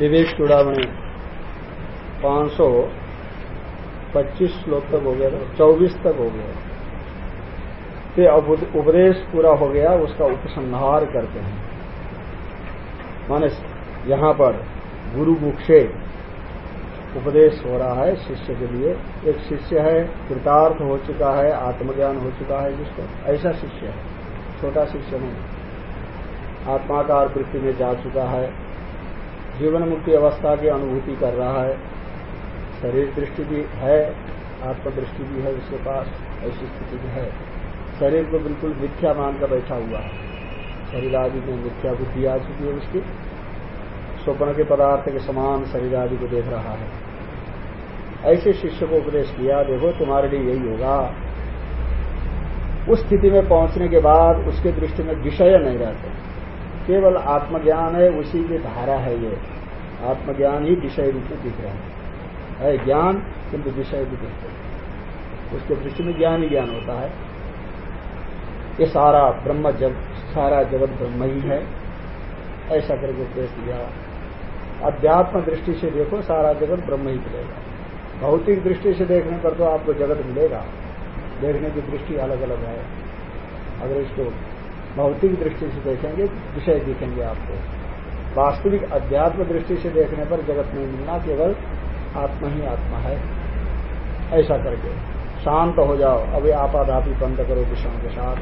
विवेक चूड़ामणि पाँच सौ पच्चीस श्लोक तक हो गया, चौबीस तक हो गया। अब उपदेश पूरा हो गया, उसका उपसंहार करते हैं। माने यहाँ पर गुरु मुख से उपदेश हो रहा है शिष्य के लिए। एक शिष्य है, कृतार्थ हो चुका है, आत्मज्ञान हो चुका है जिसको। ऐसा शिष्य है, छोटा शिष्य नहीं। आत्माकार वृत्ति में जा चुका है। जीवन मुक्ति अवस्था की अनुभूति कर रहा है। शरीर दृष्टि भी है, आत्मदृष्टि भी है, उसके पास ऐसी स्थिति भी है। शरीर को बिल्कुल मिथ्या मानकर बैठा हुआ है। शरीर आदि में मिथ्या बुद्धि आ चुकी है उसकी। स्वप्न के पदार्थ के समान शरीर आदि को देख रहा है। ऐसे शिष्य को उपदेश किया देखो, तुम्हारे लिए यही होगा। उस स्थिति में पहुँचने के बाद उसके दृष्टि में विषय नहीं रहते। केवल आत्मज्ञान है, उसी की धारा है ये। आत्मज्ञान ही विषय रूप में दिख रहा है। है ज्ञान, किंतु विषय भी दिखते उसके दृष्टि में ज्ञान ही ज्ञान होता है। ये सारा ब्रह्म जग, सारा जगत ब्रह्म ही है। ऐसा करके उपदेश दिया। अध्यात्म दृष्टि से देखो, सारा जगत ब्रह्म ही मिलेगा। भौतिक दृष्टि से देखने पर तो आपको जगत मिलेगा। देखने की दृष्टि अलग अलग है। अगर इसको भौतिक दृष्टि से देखेंगे, विषय दिखेंगे आपको। वास्तविक अध्यात्म दृष्टि से देखने पर जगत नहीं मिलना केवल आत्मा ही आत्मा है। ऐसा करके शांत हो जाओ, अभी आपाधापी बंद करो विषयों के साथ।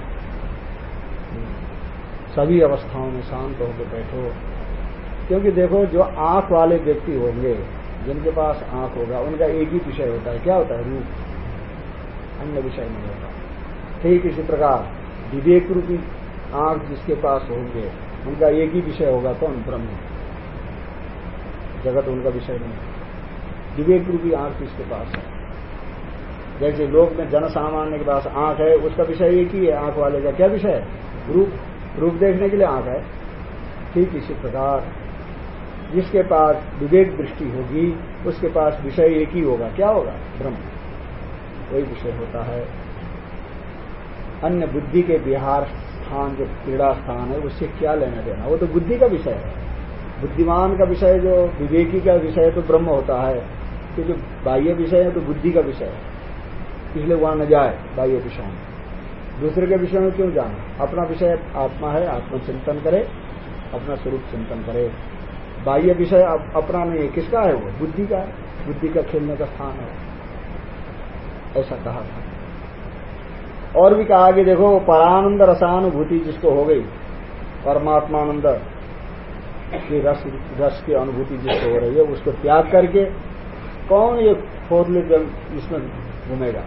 सभी अवस्थाओं में शांत होकर बैठो। क्योंकि देखो, जो आँख वाले व्यक्ति होंगे, जिनके पास आँख होगा, उनका एक ही विषय होता है। क्या होता है? रूप। अन्य विषय नहीं होता। ठीक इसी प्रकार, विवेक रूपी आँख जिसके पास होंगे उनका एक ही विषय होगा तो ब्रह्म। जगत उनका विषय नहीं। विवेक रूपी आँख जिसके पास है। जैसे लोक में जन सामान्य के पास आँख है, उसका विषय एक ही है, आँख वाले का। क्या विषय है? रूप। रूप देखने के लिए आँख है। ठीक इसी प्रकार। जिसके पास विवेक दृष्टि होगी, उसके पास विषय एक ही होगा। क्या होगा? ब्रह्म। वही विषय होता है। अन्य बुद्धि के विहार स्थान, जो क्रीड़ा स्थान है, उससे क्या लेना देना? वो तो बुद्धि का विषय है। बुद्धिमान का विषय जो विवेकी का विषय तो ब्रह्म होता है। कि जो बाह्य विषय है तो बुद्धि का विषय है। इसलिए वहाँ न जाए, बाह्य विषय में दूसरे के विषय में क्यों जाना? अपना विषय आत्मा है, आत्मचिंतन करे, अपना स्वरूप चिंतन करे। बाह्य विषय अपना नहीं है। किसका है वो? बुद्धि का है। बुद्धि का खेलने का स्थान है। ऐसा कहा था। और भी कहा कि देखो, परानंद रसानुभूति जिसको हो गई, परमात्मानंद की रस रस की अनुभूति जिसको हो रही है, उसको त्याग करके कौन ये फोर्थ इसमें घूमेगा?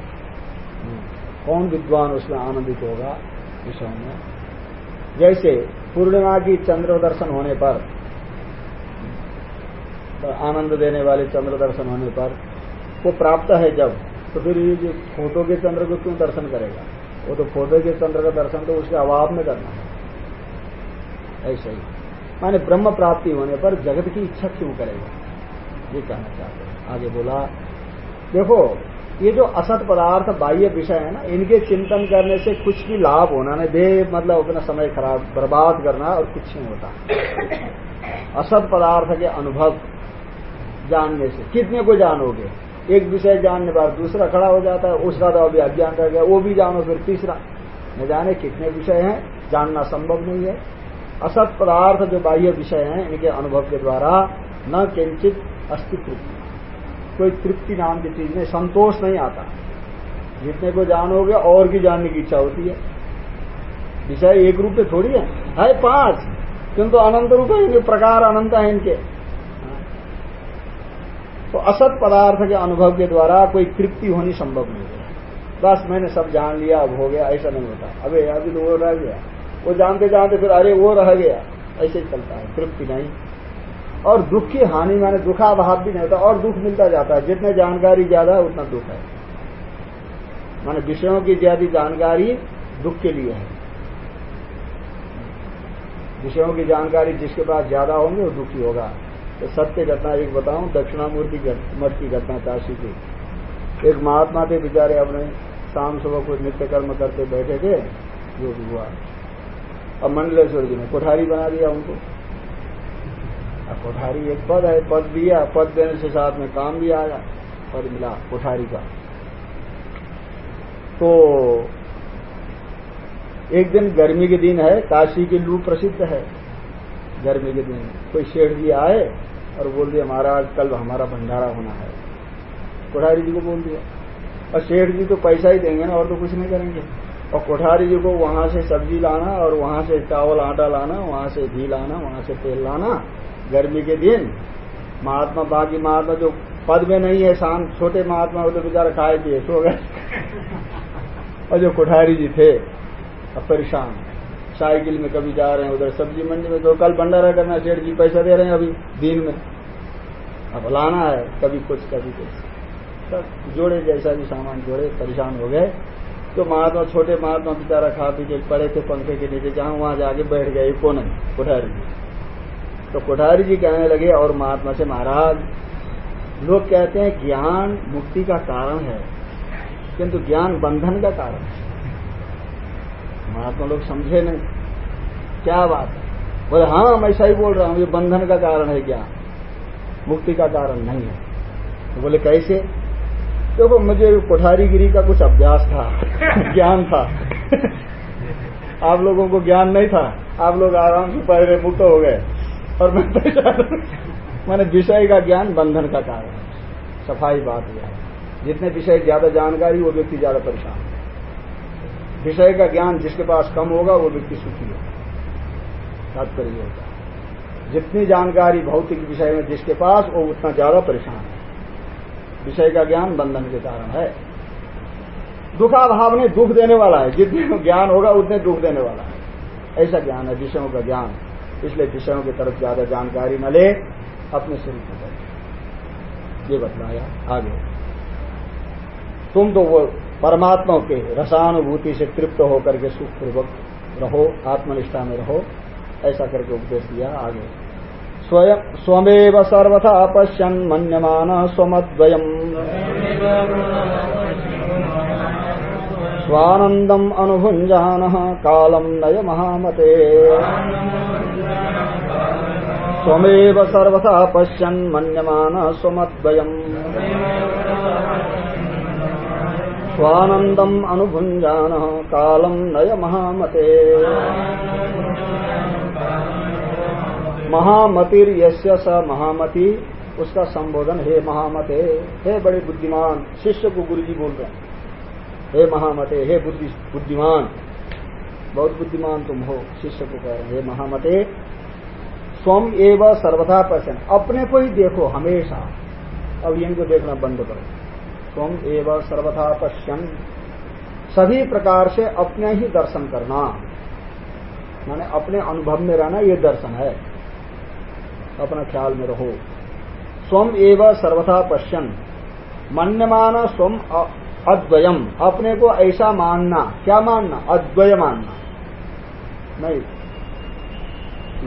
कौन विद्वान उसमें आनंदित होगा विषय में? जैसे पूर्णिमा की चंद्र दर्शन होने पर, आनंद देने वाले चंद्र दर्शन होने पर, वो प्राप्त है जब? तो फिर ये जो फ़ोटो के चंद्र को क्यों दर्शन करेगा? वो तो फ़ोटो के चंद्र का दर्शन तो उसके अभाव में करना है। ऐसे ही। माने ब्रह्म प्राप्ति होने पर जगत की इच्छा क्यों करेगा? ये कहना चाहते हैं। आगे बोला, देखो, ये जो असत पदार्थ बाह्य विषय है ना, इनके चिंतन करने से कुछ भी लाभ होना नहीं। दे मतलब अपना समय खराब, बर्बाद करना और कुछ नहीं होता। असत पदार्थ के अनुभव जानने से, कितने को जानोगे? एक विषय जानने बाद दूसरा खड़ा हो जाता है, उसका तो अभी अज्ञान रह गया, वो भी जानो फिर तीसरा। न जाने कितने विषय हैं, जानना संभव नहीं है। असत पदार्थ जो बाह्य विषय हैं, इनके अनुभव के द्वारा न किंचित अस्तित्व। कोई तृप्ति नाम की चीज़ में संतोष नहीं आता। जितने को जानोगे, और भी जानने की इच्छा होती है। विषय एक रूप थोड़ी है है पाँच। किंतु अनंत रूप है, इनके प्रकार अनंत है इनके। तो असत पदार्थ के अनुभव के द्वारा कोई तृप्ति होनी संभव नहीं है। बस मैंने सब जान लिया, अब हो गया, ऐसा नहीं होता। अबे, अभी तो वो रह गया। वो जानते जानते फिर, अरे, वो रह गया। ऐसे ही चलता है, तृप्ति नहीं। और दुख की हानि माने दुखाभाव भी नहीं होता, और दुख मिलता जाता है। जितने जानकारी ज़्यादा है, उतना दुख है। माने विषयों की ज़्यादा जानकारी दुख के लिए है। विषयों की जानकारी जिसके पास ज़्यादा होंगे, वो दुखी होगा। तो सत्य घटना, एक बताऊँ, दक्षिणामूर्ति मठ की घटना काशी की। एक महात्मा थे, बेचारे अपने शाम सुबह कुछ नित्य कर्म करते बैठे थे, जो भी हुआ। अब मंडलेश्वर जी ने कोठारी बना दिया उनको। अब कोठारी एक पद है, पद दिया पद देने से साथ में काम भी आया, पद मिला कोठारी का। तो एक दिन गर्मी के दिन है, काशी की लू प्रसिद्ध है। गर्मी के दिन कोई शेठ जी आए और बोल दिया, महाराज, कल हमारा भंडारा होना है। कोठारी जी को बोल दिया। और शेठ जी तो पैसा ही देंगे ना, और तो कुछ नहीं करेंगे। और कोठारी जी को वहाँ से सब्ज़ी लाना, और वहाँ से चावल, आटा लाना, वहाँ से घी लाना, वहाँ से तेल लाना, गर्मी के दिन। महात्मा, बाकी महात्मा जो पद में नहीं है, शांत, छोटे महात्मा वो तो बेचारा खाए पिए, सो गए। और जो कोठारी जी थे, अब परेशान। साइकिल में कभी जा रहे हैं, उधर सब्ज़ी मंडी में तो कल भंडारा करना, सेठ जी पैसा दे रहे हैं अभी दिन में। अब लाना है, कभी कुछ कभी कुछ। सब जोड़े जैसा भी सामान जोड़े, परेशान हो गए। तो महात्मा, छोटे महात्मा बेचारा खा पी के पड़े थे पंखे के नीचे, जहाँ वहाँ जाके बैठ गए, कोने कोठारी जी। तो कोठारी जी कहने लगे, और महात्मा से, महाराज, लोग कहते हैं ज्ञान मुक्ति का कारण है, किंतु ज्ञान बंधन का कारण है। महात्मा लोग समझे नहीं। क्या बात है? बोले हाँ मैं ऐसा ही बोल रहा हूँ, ये बंधन का कारण है ज्ञान मुक्ति का कारण नहीं है। तो बोले, कैसे? तो मुझे कोठारीगिरी का कुछ अभ्यास था, ज्ञान था। आप लोगों को ज्ञान नहीं था। आप लोग आराम से रहे मुक्त हो गए। और मैं मैंने विषय का ज्ञान बंधन का कारण है। सफ़ाई बात यह जितने विषय, ज़्यादा जानकारी, वो व्यक्ति ज़्यादा परेशान है। विषय का ज्ञान जिसके पास कम होगा, वो व्यक्ति सुखी होगा। तात्पर्य होगा जितनी जानकारी भौतिक विषय में जिसके पास, वो उतना ज़्यादा परेशान है। विषय का ज्ञान बंधन के कारण है। दुखाभाव ने दुख देने वाला है। जितने ज्ञान होगा, उतने दुख देने वाला है। ऐसा ज्ञान है, विषयों का ज्ञान। इसलिए विषयों की तरफ़ ज़्यादा जानकारी न ले, अपने शरीर को ये बतलाया आगे। तुम तो वो परमात्मा के रसानुभूति से तृप्त होकर के सुखपूर्वक रहो, आत्मनिष्ठा में रहो। ऐसा करके उपदेश दिया आगे। स्वयं, स्वमेव सर्वथा पश्यन मन्यमान स्वमद्वयम। स्वानंदम अनुभुंजान कालम नय महामते। स्वमेव सर्वथा पश्यन मन्यमान स्वमद्वयम। स्वानंदम अनुभुंजान कालम नय महामते। महामतिर यश्य स महामति। उसका संबोधन, हे महामते, हे बड़े बुद्धिमान, शिष्य को गुरु जी बोल रहे हैं। हे महामते, हे बुद्धि, बुद्धिमान, बहुत बुद्धिमान तुम हो, शिष्य को कह रहे हे। महामते स्वम एवं सर्वथा पश्चन अपने को ही देखो हमेशा। अब इनको देखना बंद करो। स्वम एवं सर्वथा पश्यन। सभी प्रकार से अपने ही दर्शन करना। माने अपने अनुभव में रहना, ये दर्शन है। अपना ख्याल में रहो। स्वम एवं सर्वथा पश्यन। मन्यमान स्वम अद्वयम। अपने को ऐसा मानना। क्या मानना? अद्वय मानना। नहीं।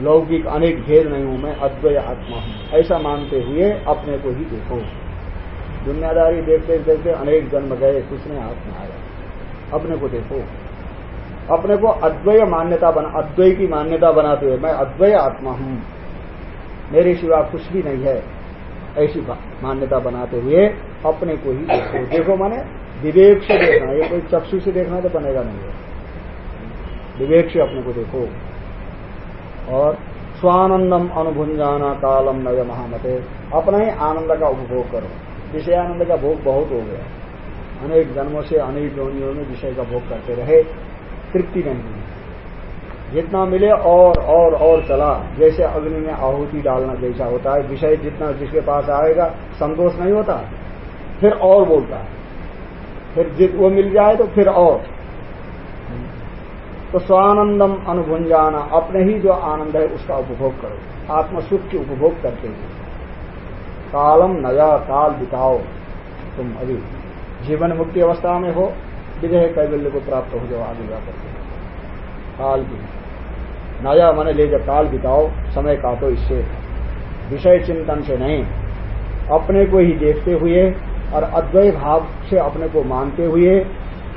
लौकिक अनेक भेद नहीं हूँ मैं, अद्वय आत्मा हूँ। ऐसा मानते हुए अपने को ही देखो। दुनियादारी देखते देखते अनेक जन्म गए कुछ नहीं हाथ में आया अपने को देखो। अपने को अद्वय मान्यता बना अद्वय की मान्यता बनाते हुए मैं अद्वय आत्मा हूँ। मेरे सिवा कुछ भी नहीं है। ऐसी मान्यता बनाते हुए अपने को ही देखो देखो माने, विवेक से देखना, ये कोई चक्षु से देखना तो बनेगा नहीं है। विवेक से अपने को देखो। और स्वानंदम अनुभुंजाना कालम नव महामते, अपना ही आनंद का उपभोग करो। विषय आनंद का भोग बहुत हो गया। अनेक जन्मों से अनेक योनियों में विषय का भोग करते रहे, तृप्ति नहीं। जितना मिले और और और चला। जैसे अग्नि में आहुति डालना जैसा होता है, विषय जितना जिसके पास आएगा, संतोष नहीं होता। फिर और बोलता है। फिर जित वो मिल जाए तो फिर और। तो स्वानंदम अनुभुंजाना, अपने ही जो आनंद है उसका उपभोग करो। आत्म सुख की उपभोग करते हुए। कालम नया काल बिताओ तुम अभी। जीवन मुक्ति अवस्था में हो विजय कैबल्य को प्राप्त हो जाओ, आगे जाकर काल की नया मन ले जब काल बिताओ, समय काटो इससे। विषय चिंतन से नहीं। अपने को ही देखते हुए और अद्वैय भाव से अपने को मानते हुए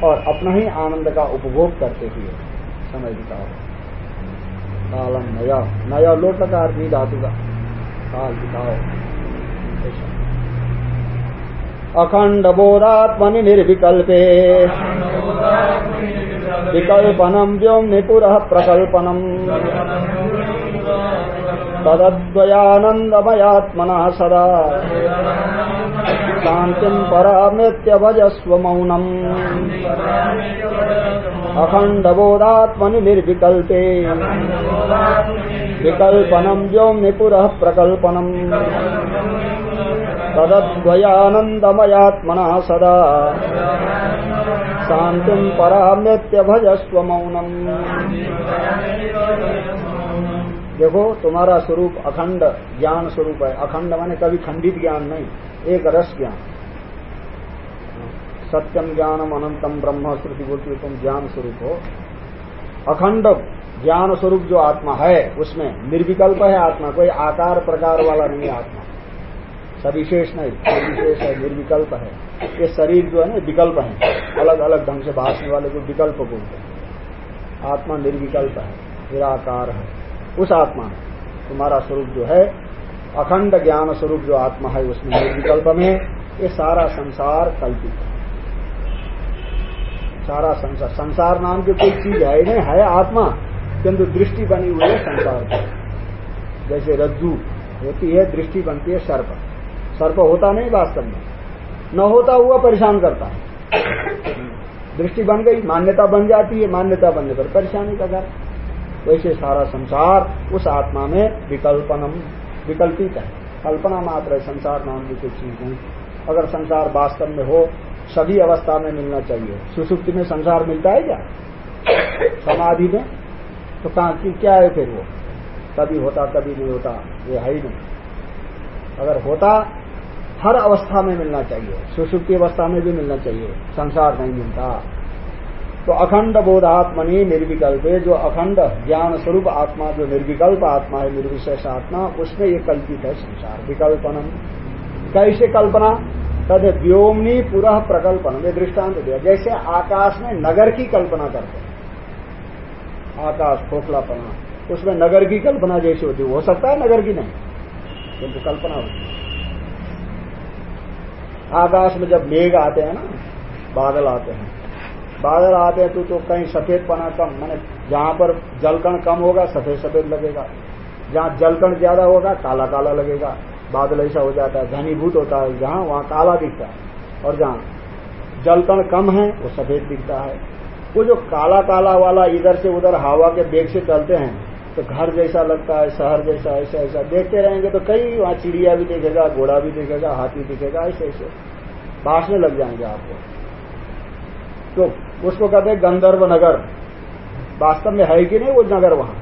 और अपना ही आनंद का उपभोग करते हुए समय बिताओ। कालम नया। नया लोट लगा अर्थ धातु का। काल दिखाओ अखंड बोधात्मनि निर्विकल्पे। विकल्पनम व्योम निपुर प्रकल्पनम तदद्वयानंदमयात्मना सदा। शांति परामृत्य भजस्व मौनम। अखंड बोधात्मनि निर्विकल्पे। विकल्पनम व्योम निपुर प्रकल्पनम। तदद्वयानंदमयात्मना सदा। शांति परामृत्य भजस्व मौनम देखो, तुम्हारा स्वरूप अखंड ज्ञान स्वरूप है। अखंड माने कभी खंडित ज्ञान नहीं, एक रस ज्ञान। सत्यम ज्ञानम अनंतम ब्रह्म श्रुति बोलती तुम ज्ञान स्वरूप हो। अखंड ज्ञान स्वरूप जो आत्मा है, उसमें निर्विकल्प है आत्मा, कोई आकार प्रकार वाला नहीं आत्मा। सविशेष नहीं निर्विशेष है, निर्विकल्प है। ये शरीर जो है ना, विकल्प है। अलग अलग ढंग से भाषने वाले को विकल्प बोलते हैं। आत्मा निर्विकल्प है, निराकार है। उस आत्मा में तुम्हारा स्वरूप जो है, अखंड ज्ञान स्वरूप जो आत्मा है, उसमें निर्विकल्प में ये सारा संसार कल्पित है। सारा संसार संसार नाम की कोई चीज़ है नहीं, है आत्मा, किंतु दृष्टि बनी हुई है संसार की। जैसे रज्जू होती है, दृष्टि बनती है सर्प। सर्प होता नहीं वास्तव में। न होता हुआ परेशान करता। है दृष्टि बन गई, मान्यता बन जाती है, मान्यता बनने पर परेशानी का घर वैसे सारा संसार उस आत्मा में विकल्पनम, विकल्पित है। कल्पना मात्र है, संसार नाम की कोई चीज़ नहीं। अगर संसार वास्तव में हो, सभी अवस्था में मिलना चाहिए। सुसुप्ति में संसार मिलता है क्या? समाधि में? तो कहा क्या है फिर वो? कभी होता, कभी नहीं होता, ये है ही नहीं। अगर होता हर अवस्था में मिलना चाहिए। सुसुप्ति अवस्था में भी मिलना चाहिए। संसार नहीं मिलता। तो अखंड बोधात्मनि निर्विकल्प, जो अखंड ज्ञान स्वरूप आत्मा, जो निर्विकल्प आत्मा है, निर्विशेष आत्मा, उसमें ये कल्पित है संसार। विकल्पनम। कैसे कल्पना? तद व्योमनी पूरा प्रकल्पन में दृष्टांत दिया। जैसे आकाश में नगर की कल्पना करते आकाश खोखलापना। उसमें नगर की कल्पना जैसे होती हो। सकता है नगर की नहीं। किंतु कल्पना होती है। आकाश में जब मेघ आते हैं ना बादल आते हैं। बादल आते हैं तो, तो कहीं सफ़ेद पना कम मैंने जहाँ पर जलकण कम होगा सफ़ेद सफ़ेद लगेगा। जहाँ जलकण ज़्यादा होगा काला काला लगेगा। बादल ऐसा हो जाता है घनीभूत होता है जहाँ वहाँ काला दिखता है। और जहाँ जलकण कम है वो सफ़ेद दिखता है। वो जो काला काला वाला इधर से उधर हवा के बेग से चलते हैं तो घर जैसा लगता है, शहर जैसा, ऐसा ऐसा। देखते रहेंगे तो कई वहाँ चिड़िया भी देखेगा, घोड़ा भी देखेगा, हाथी दिखेगा, ऐसे ऐसे। बांसने लग जाएँगे आपको। तो उसको कहते हैं गंधर्व नगर। वास्तव में है कि नहीं वो नगर वहाँ?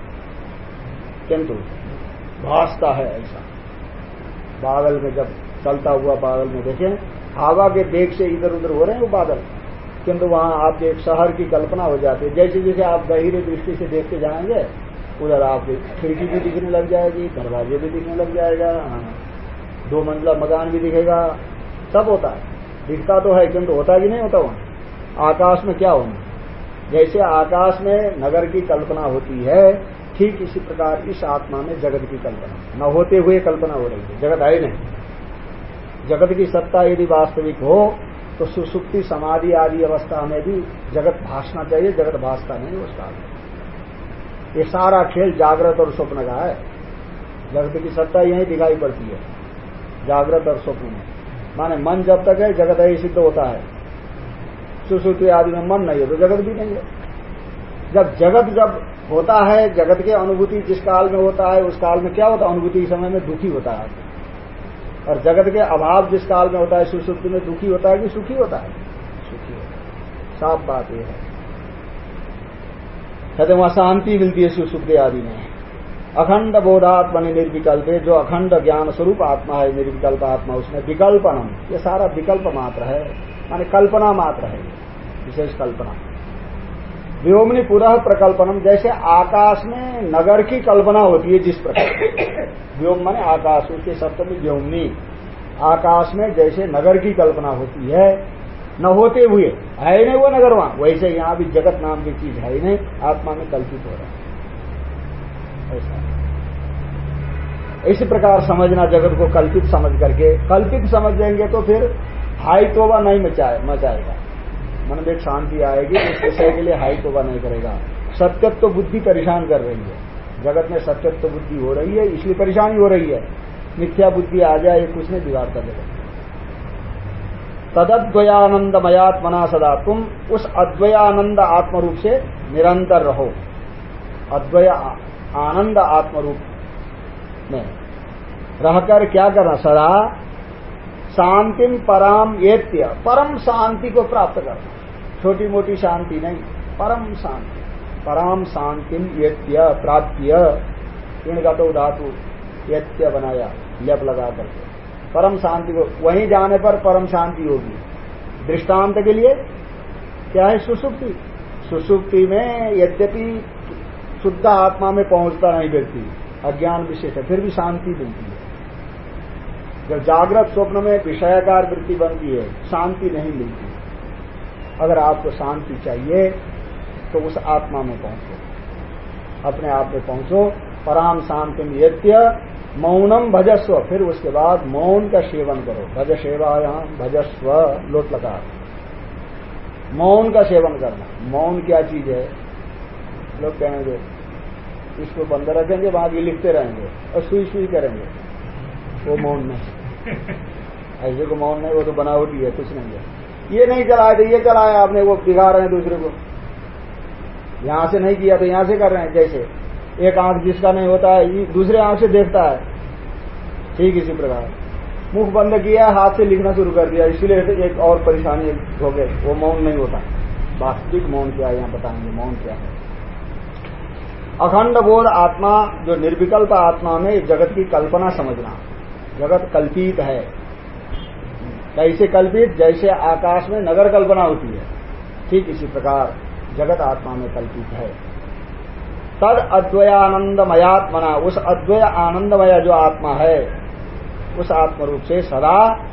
किंतु भासता है ऐसा। बादल में जब चलता हुआ बादल में देखें, हवा के बेग से इधर उधर हो रहे हैं वो बादल। किंतु वहाँ आप एक शहर की कल्पना हो जाती है। जैसे जैसे आप गहरी दृष्टि से देखते जाएँगे उधर आप खिड़की भी दिखने लग जाएगी, दरवाजे भी दिखने लग जाएगा, दो मंजिला मकान भी दिखेगा, सब होता है। दिखता तो है, किंतु होता कि नहीं होता वहाँ? आकाश में क्या होना? जैसे आकाश में नगर की कल्पना होती है, ठीक इसी प्रकार इस आत्मा में जगत की कल्पना। न होते हुए कल्पना हो रही है, जगत है नहीं। जगत की सत्ता यदि वास्तविक हो तो सुसुप्ति समाधि आदि अवस्था में भी जगत भाषना चाहिए, जगत भाषता नहीं उस काल में ये सारा खेल जागृत और स्वप्न का है। जगत की सत्ता यही दिखाई पड़ती है। जागृत और स्वप्न में। माने मन जब तक है, जगत है सिद्ध होता है। सुश्रुति आदि में मन नहीं है तो जगत भी नहीं है। जब जगत जब होता है, जगत के अनुभूति जिस काल में होता है, उस काल में क्या होता है? अनुभूति के समय में दुखी होता है। और जगत के अभाव जिस काल में होता है, सुश्रुति में दुखी होता है कि सुखी होता है? सुखी होता है। साफ़ बात यह है। कहते वहाँ शांति मिलती है सुसुप्ति आदि में। अखंड बोधात्मनि निर्विकल्प जो अखंड ज्ञान स्वरूप आत्मा है, निर्विकल्प आत्मा, उसमें विकल्पनम, ये सारा विकल्प मात्र है, माने कल्पना मात्र है, विशेष कल्पना। व्योमनी पुनः प्रकल्पनम, जैसे आकाश में नगर की कल्पना होती है जिस प्रकार। व्योम माने आकाश, उसके सप्तमी व्योमनी। आकाश में जैसे नगर की कल्पना होती है न होते हुए, है नहीं वो नगर वहाँ वैसे यहाँ भी जगत नाम की चीज़ है ही नहीं, आत्मा में कल्पित हो रहा है। ऐसा इसी प्रकार समझना जगत को कल्पित समझ करके, कल्पित समझ लेंगे तो फिर हाई तोबा नहीं मचाए मचाएगा। मन में शांति आएगी, उस विषय के लिए हाई तोबा नहीं करेगा। सत्यत्व तो बुद्धि परेशान कर रही है। जगत में सत्यत्व तो बुद्धि हो रही है, इसलिए परेशानी हो रही है। मिथ्या बुद्धि आ जाए, कुछ नहीं बिगाड़ कर देगा तदद्वयानंदमयात्मना सदा तुम उस अद्वयानंद आत्म रूप से निरंतर रहो। अद्वय, आनंद आत्म रूप में रहकर क्या करना? सदा शांतिम पराम एत्य परम शांति को प्राप्त करना। छोटी मोटी शांति नहीं, परम शांति। पराम शांतिम एत्य प्राप्य इनका तो धातु यत्य बनाया, लेप लगा करके। परम शांति को, वहीं जाने पर परम शांति होगी। दृष्टांत के लिए क्या है सुसुप्ति? सुसुप्ति में यद्यपि शुद्ध आत्मा में पहुँचता नहीं व्यक्ति, अज्ञान विशेष है, फिर भी शांति मिलती है। जब जागृत स्वप्न में विषयाकार वृत्ति बनती है, शांति नहीं मिलती। अगर आपको शांति चाहिए तो उस आत्मा में पहुंचो। अपने आप में पहुंचो। पराम शांति यत्य मौनम भजस्व। फिर उसके बाद मौन का सेवन करो। भज सेवा यहाँ भजस्व, लोट लगा। मौन का सेवन करना। मौन क्या चीज़ है? लोग कहेंगे, इसको बंद रखेंगे वहाँ भी लिखते रहेंगे और सुई सुई करेंगे। वो मौन नहीं। ऐसे को मौन नहीं, वो तो बनावटी है, कुछ नहीं है। ये नहीं चलाया तो ये चलाया आपने, वो बिगाड़ रहे हैं दूसरे को। यहाँ से नहीं किया तो यहाँ से कर रहे हैं, जैसे। एक आँख जिसका नहीं होता है दूसरे आँख से देखता है। ठीक इसी प्रकार। मुख बंद किया, हाथ से लिखना शुरू कर दिया, इसीलिए एक और परेशानी हो गए वो मौन नहीं होता। वास्तविक मौन क्या है, यहाँ बताएँगे, मौन क्या है। अखंड बोध आत्मा, जो निर्विकल्प आत्मा में जगत की कल्पना समझना। जगत कल्पित है। कैसे कल्पित, जैसे आकाश में नगर कल्पना होती है। ठीक इसी प्रकार, जगत आत्मा में कल्पित है। तद अद्वयानंदमयात्मना। उस अद्वय आनंदमय जो आत्मा है, उस आत्म रूप से सदा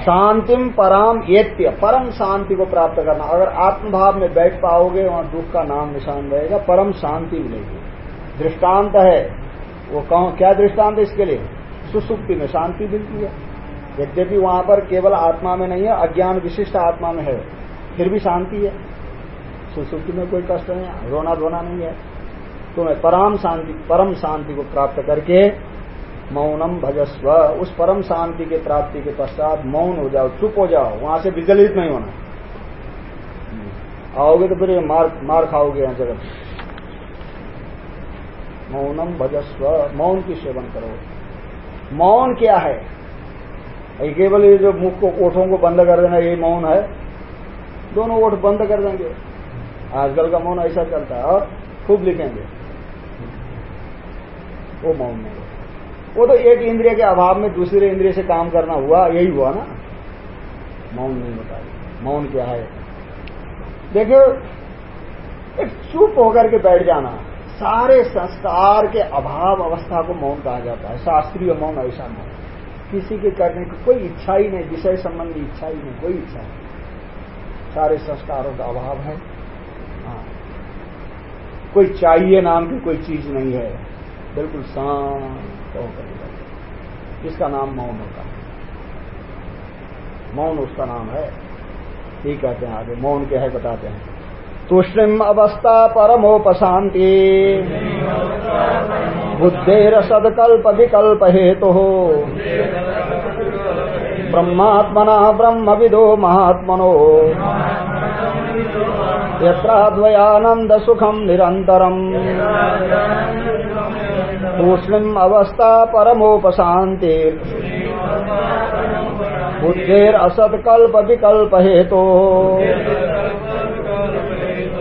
शांतिम पराम एत्य परम शांति को प्राप्त करना। अगर आत्मभाव में बैठ पाओगे, वहाँ दुख का नाम निशान रहेगा, परम शांति मिलेगी। दृष्टांत है। वो कहो क्या दृष्टांत इसके लिए? सुसुप्ति में शांति मिलती है। यद्यपि वहाँ पर केवल आत्मा में नहीं है, अज्ञान विशिष्ट आत्मा में है, फिर भी शांति है। सुसुप्ति में कोई कष्ट नहीं रोना धोना नहीं है। तो मैं परम शांति परम शांति को प्राप्त करके मौनम भजस्व, उस परम शांति के प्राप्ति के पश्चात मौन हो जाओ, चुप हो जाओ, वहाँ से विचलित नहीं होना। आओगे तो फिर मार मार खाओगे यहाँ जगत। मौनम भजस्व, मौन की सेवन करो। मौन क्या है? केवल ये जो मुख को, ओठों को बंद कर देना ये मौन है। दोनों ओठ बंद कर देंगे। आजकल का मौन ऐसा चलता है, और खूब लिखेंगे। वो मौन नहीं वो तो एक इंद्रिय के अभाव में दूसरे इंद्रिय से काम करना हुआ, यही हुआ ना। मौन नहीं होता। मौन क्या है? देखियो एक चुप होकर के बैठ जाना, सारे संस्कार के अभाव अवस्था को मौन कहा जाता है। शास्त्रीय मौन ऐसा मौन किसी के करने की कोई इच्छा ही नहीं, विषय संबंधी इच्छा ही नहीं, कोई इच्छा नहीं। सारे संस्कारों का अभाव है। कोई चाहिए नाम की कोई चीज़ नहीं है। बिल्कुल शांत होकर इसका नाम मौन होता है। मौन उसका नाम है। ठीक कहते हैं आगे। मौन क्या है बताते हैं। तुष्णिम अवस्था परमोपशांति। बुद्धेर सदकल्प विकल्प हेतु। ब्रह्मात्मना ब्रह्म विदो महात्मनो। यत्राद्वयानंद सुखम निरंतरम तूष्णिम अवस्था परमोपशांति बुद्धेर असत्कल्प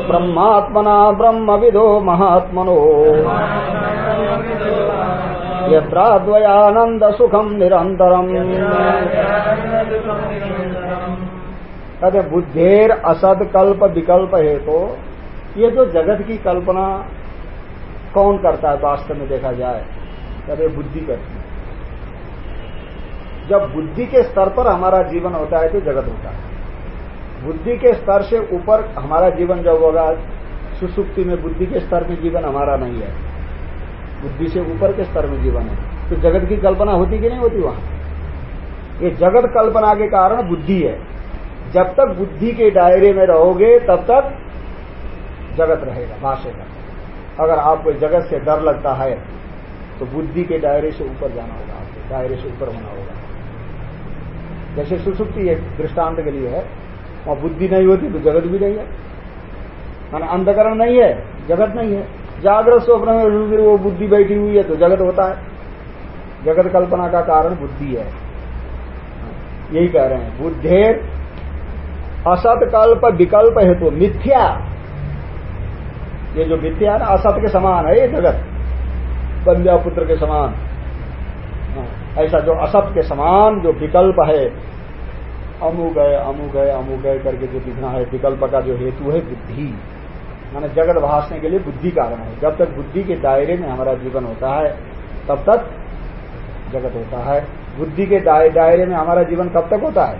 ब्रह्मात्मना ब्रह्म विदो महात्मनो। यत्राद्वयानंद सुखम कहते बुद्धेर असद कल्प विकल्प है तो ये जो जगत की कल्पना कौन करता है, वास्तव में देखा जाए कहते बुद्धि करती है। जब बुद्धि के स्तर पर हमारा जीवन होता है तो जगत होता है। बुद्धि के स्तर से ऊपर हमारा जीवन जब होगा, सुसुप्ति में बुद्धि के स्तर में जीवन हमारा नहीं है। बुद्धि से ऊपर के स्तर में जीवन है। तो जगत की कल्पना होती कि नहीं होती वहाँ? ये जगत कल्पना के कारण बुद्धि है। जब तक बुद्धि के दायरे में रहोगे, तब तक जगत रहेगा, भाष्य का अगर आपको जगत से डर लगता है तो बुद्धि के दायरे से ऊपर जाना होगा आपको, दायरे से ऊपर होना होगा। जैसे सुसुप्ति एक दृष्टांत के लिए है वहाँ बुद्धि नहीं होती तो जगत भी नहीं है। माना अंधकरण नहीं है, जगत नहीं है। जागृत स्वप्न में वो बुद्धि बैठी हुई है तो जगत होता है। जगत कल्पना का कारण बुद्धि है। यही कह रहे हैं, बुद्धेर असत कल्प विकल्प हेतु मिथ्या। ये जो मिथ्या है ना असत के समान है, ये जगत। बंध्या पुत्र के समान। ऐसा जो असत के समान जो विकल्प है अमुक है अमुक है अमुक है करके जो दिखना है, विकल्प का जो हेतु है बुद्धि। माने जगत भाषने के लिए बुद्धि कारण है। जब तक बुद्धि के दायरे में हमारा जीवन होता है, तब तक जगत होता है। बुद्धि के दायरे में हमारा जीवन कब तक होता है?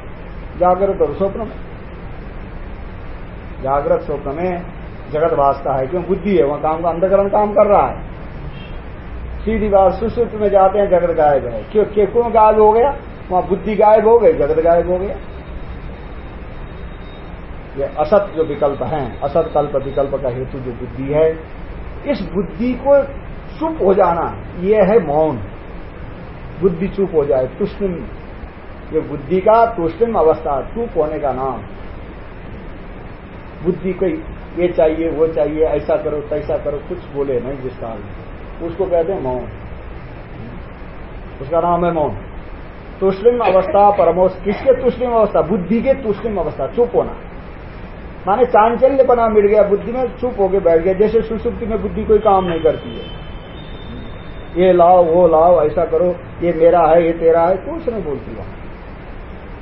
जागृत और स्वप्न में। जागृत स्वप्न में जगत भाषता है, क्यों बुद्धि है, वहाँ काम का अंधकरण काम कर रहा है। सीधी बात, सुश्रुत में जाते हैं, जगत गायब है। क्यों क्यों गायब हो गया? वहाँ बुद्धि गायब हो गई, जगत गायब हो गया। ये असत जो विकल्प है, असत कल्प विकल्प का हेतु जो बुद्धि है, इस बुद्धि को चुप हो जाना यह है मौन। बुद्धि चुप हो जाए, तुष्णिम, ये बुद्धि का तुष्णिम अवस्था, चुप होने का नाम। बुद्धि कोई ये चाहिए, वो चाहिए, ऐसा करो, तैसा करो। कुछ बोले नहीं जिस काल में उसको कहते हैं मौन। उसका नाम है मौन। तुष्णिम अवस्था परमोश किसके तुष्णिम अवस्था? बुद्धि के तुष्णिम अवस्था, चुप होना। माने चांचल्य बना मिट गया, बुद्धि में चुप होके बैठ गया। जैसे सुसुप्ति में बुद्धि कोई काम नहीं करती है। ये लाओ, वो लाओ, ऐसा करो, ये मेरा है, ये तेरा है, कुछ नहीं बोलती वहाँ।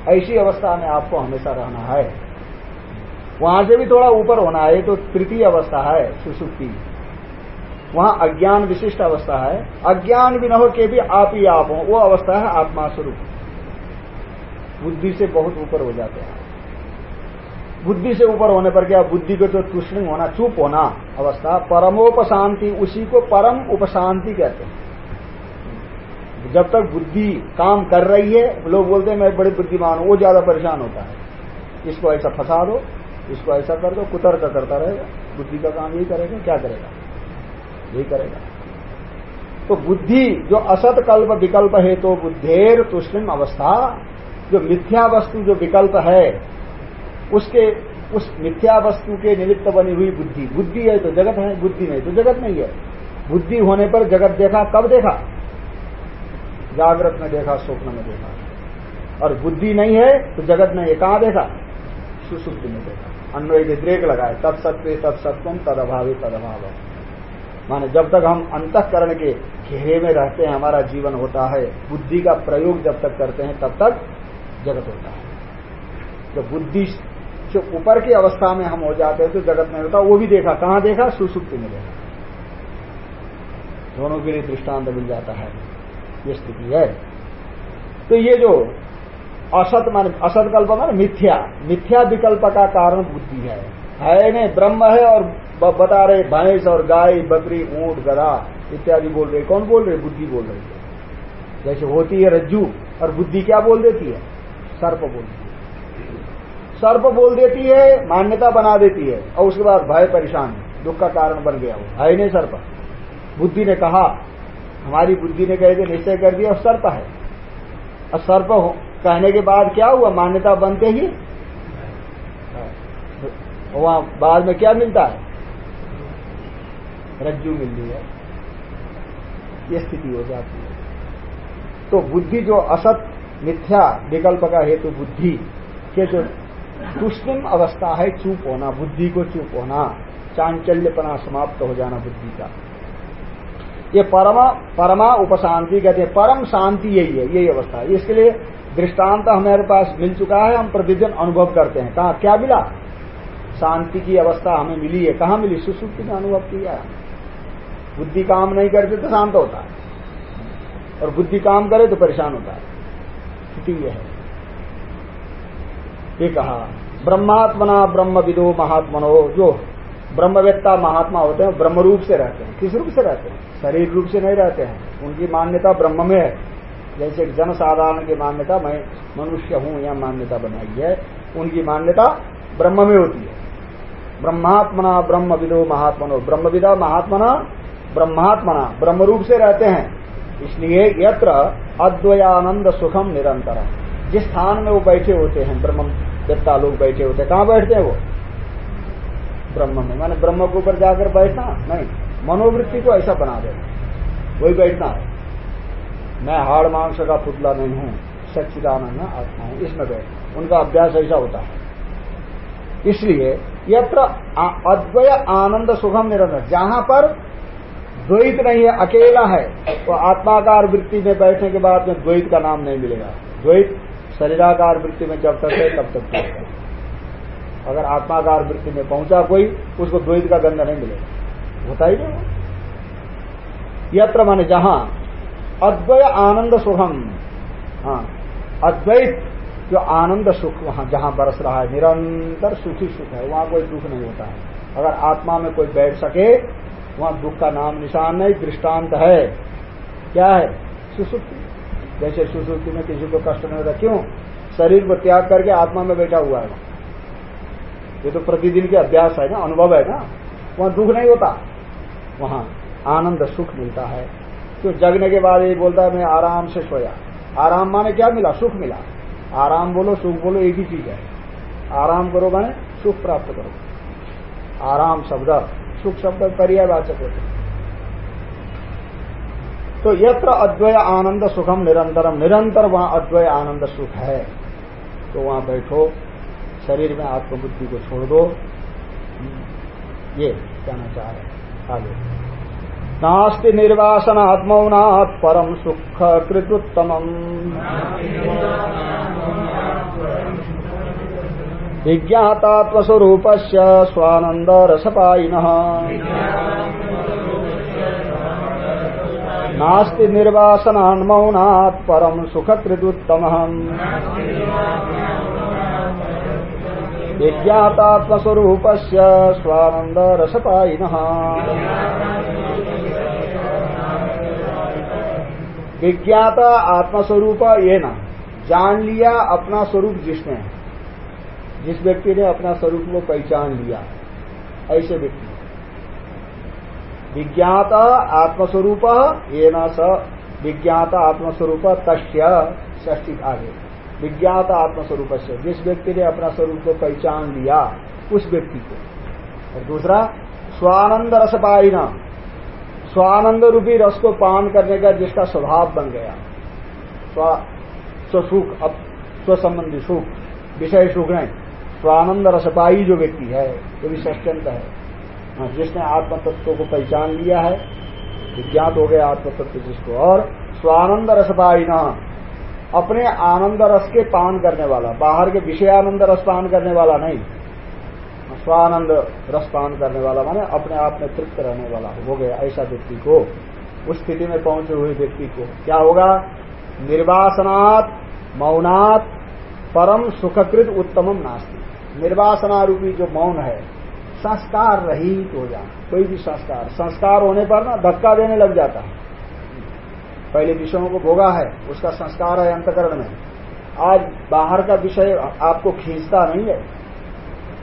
ऐसी अवस्था में आपको हमेशा रहना है। वहाँ से भी थोड़ा ऊपर होना है तो तृतीय अवस्था है, सुसुप्ति। वहाँ अज्ञान विशिष्ट अवस्था है। अज्ञान भी न हो के भी आप ही आप हो, वो अवस्था है आत्मा स्वरूप। बुद्धि से बहुत ऊपर हो जाते हैं। बुद्धि से ऊपर होने पर क्या, बुद्धि को जो तुष्णिंग होना, चुप होना अवस्था, परमोपशांति, उसी को परम उपशांति कहते हैं। जब तक बुद्धि काम कर रही है, लोग बोलते हैं, मैं बड़े बुद्धिमान हूँ, वो ज़्यादा परेशान होता है। इसको ऐसा फंसा दो। इसको ऐसा कर दो, कुतर का करता रहेगा। बुद्धि का काम यही करेगा, क्या करेगा? यही करेगा। तो बुद्धि, जो असत कल्प विकल्प है तो बुद्धेर तुष्णिम अवस्था, जो मिथ्या वस्तु जो विकल्प है, उसके, उस मिथ्या वस्तु के निमित्त बनी हुई बुद्धि। बुद्धि है तो जगत है, बुद्धि नहीं तो जगत नहीं है। बुद्धि होने पर जगत देखा, कब देखा? जागृत में देखा, स्वप्न में देखा। और बुद्धि नहीं है तो जगत नहीं है। कहाँ देखा? सुसुप्ति में देखा। अन्वय व्यतिरेक लगाए तत्सत्व तत्सत्व तद अभाव तद अभाव माने जब तक हम अंतकरण के घेरे में रहते हैं, हमारा जीवन होता है, बुद्धि का प्रयोग जब तक करते हैं, तब तक जगत होता है। तो बुद्धि जो ऊपर की अवस्था में हम हो जाते हैं तो जगत नहीं होता वो भी देखा, कहाँ देखा? सुसुप्ति में देखा। दोनों के लिए दृष्टांत मिल जाता है। ये स्थिति है। तो ये जो असत मान, असत कल्प मान मिथ्या। मिथ्या विकल्प का कारण बुद्धि है। है नहीं, ब्रह्म है और बता रहे भैंस और गाय, बकरी, ऊँट, गधा इत्यादि बोल रहे। कौन बोल रहे? बुद्धि बोल रही। है जैसे होती है रज्जू और बुद्धि क्या बोल देती है? सर्प बोलती है। सर्प बोल देती है, मान्यता बना देती है और उसके बाद भय, परेशान, दुख का कारण बन गया वो। है नहीं सर्प। बुद्धि ने कहा, हमारी बुद्धि ने कह दिया निश्चय कर दिया सर्प है। और सर्प कहने के बाद क्या हुआ? मान्यता बनते ही वहाँ बाद में क्या मिलता है? रज्जू मिलती है। ये स्थिति हो जाती है। तो बुद्धि जो असत, मिथ्या विकल्प का हेतु बुद्धि के जो तुष्णिम अवस्था है, चूप होना, बुद्धि को चूप होना, चांचल्यपना समाप्त हो जाना बुद्धि का। ये परमा परमा उपशांति कहते हैं। परम शांति यही है, यही अवस्था इसके लिए दृष्टांत हमारे पास मिल चुका है, हम प्रतिदिन अनुभव करते हैं। कहा? क्या मिला? शांति की अवस्था हमें मिली है। कहा मिली? सुसुप्ति में अनुभव किया। बुद्धि काम नहीं करते तो शांत होता। है और बुद्धि काम करे तो परेशान होता। है स्थिति यह है। ये कहा, ब्रह्मात्मना ब्रह्म विदो महात्मनो। जो ब्रह्मवेत्ता महात्मा होते हैं ब्रह्म रूप से रहते हैं। किस रूप से रहते हैं? शरीर रूप से नहीं रहते हैं। उनकी मान्यता ब्रह्म में है। जैसे जनसाधारण की मान्यता, मैं मनुष्य हूँ, यह मान्यता बनाई है, उनकी मान्यता ब्रह्म में होती है। ब्रह्मात्मना ब्रह्म विदो महात्मनो। ब्रह्मविदा महात्मना ब्रह्मात्मना ब्रह्म रूप से रहते हैं। इसलिए यत्र अद्वयानंद सुखम निरंतर। जिस स्थान में वो बैठे होते हैं, ब्रह्म वेत्ता लोग बैठे होते हैं, कहाँ बैठते हैं वो? ब्रह्म में। माने ब्रह्म के ऊपर जाकर बैठना? नहीं। मनोवृत्ति को ऐसा बना देना। वही बैठना है। मैं हाड़ मांस का पुतला नहीं हूँ, सच्चिदानंद आत्मा हूँ, इसमें बैठ। उनका अभ्यास ऐसा होता है। इसलिए यत्र अद्वय आनंद सुखम निरंतर। जहाँ पर द्वैत नहीं है, अकेला है तो आत्माकार वृत्ति में बैठने के बाद में द्वैत का नाम नहीं मिलेगा। द्वैत शरीराकार वृत्ति में जब तक है, तब तक चलेगा अगर आत्माकार वृत्ति में पहुँचा कोई, उसको द्वैत का गंध नहीं मिलेगा। होता ही नहीं यत्र माने जहाँ अद्वय आनंद सुखम। हाँ अद्वैत जो आनंद सुख वहाँ जहाँ बरस रहा है, निरंतर सुखी सुख है, वहाँ कोई दुख नहीं होता है। अगर आत्मा में कोई बैठ सके, वहाँ दुख का नाम निशान नहीं, दृष्टांत है। क्या है? सुसुप्ति। जैसे सुसुप्ति में किसी को कष्ट नहीं होता, क्यों? शरीर को त्याग करके आत्मा में बैठा हुआ है। ये तो प्रतिदिन के अभ्यास है ना, अनुभव है ना। वहाँ दुख नहीं होता। वहाँ आनंद सुख मिलता है। तो जगने के बाद ये बोलता है, मैं आराम से सोया। आराम माने क्या मिला? सुख मिला। आराम बोलो, सुख बोलो, एक ही चीज़ है। आराम करो माने सुख प्राप्त करो। आराम शब्द, सुख शब्द पर्यावाचक होते तो यत्र अद्वय आनंद सुखम निरंतरम। निरंतर वहाँ अद्वय आनंद सुख है। तो वहाँ बैठो, शरीर में आत्मबुद्धि को छोड़ दो। ये कहना चाह रहे हैं। आगे। नास्ति निर्वासन आत्मौनात् परम सुख कृतुत्तम विज्ञातात्मस्वरूप स्वानंद रसपाइन नास्ति निर्वासनान्मौनात् परम सुख कृतुत्तम विज्ञातात्मस्वरूप स्वानंद रसपाइन विज्ञाता आत्मस्वरूप ये ना। जान लिया अपना स्वरूप जिसने। जिस व्यक्ति ने अपना स्वरूप को पहचान लिया। ऐसे व्यक्ति। विज्ञात आत्मस्वरूप ये न स। विज्ञाता आत्मस्वरूप तस्य। ष्टी आगे। विज्ञाता आत्मस्वरूप से। जिस व्यक्ति ने अपना स्वरूप को पहचान लिया, उस व्यक्ति को। और दूसरा, स्वानंद रस पाईना स्वानंद रूपी रस को पान करने का जिसका स्वभाव बन गया स्वसुख अब स्व संबंधी सुख विषय सुख नहीं स्वानंद रसपाई जो व्यक्ति है वो भी षष्ट्यंत है। हाँ, जिसने आत्म तत्व को पहचान लिया है विज्ञात हो गया आत्म तत्व जिसको और स्वानंद रसपाई न अपने आनंद रस के पान करने वाला बाहर के विषय आनंद रस पान करने वाला नहीं स्वानंद रसपान करने वाला, माने अपने आप में तृप्त रहने वाला हो गया ऐसा व्यक्ति को, उस स्थिति में पहुँचे हुए व्यक्ति को। क्या होगा? निर्वासनात् मौनात् परम सुखकृत उत्तमम नास्ती। निर्वासनारूपी जो मौन है, संस्कार रहित हो जाना कोई भी संस्कार। संस्कार होने पर ना धक्का देने लग जाता है। पहले विषयों को भोगा है, उसका संस्कार है अंतकरण में। आज बाहर का विषय आपको खींचता नहीं है।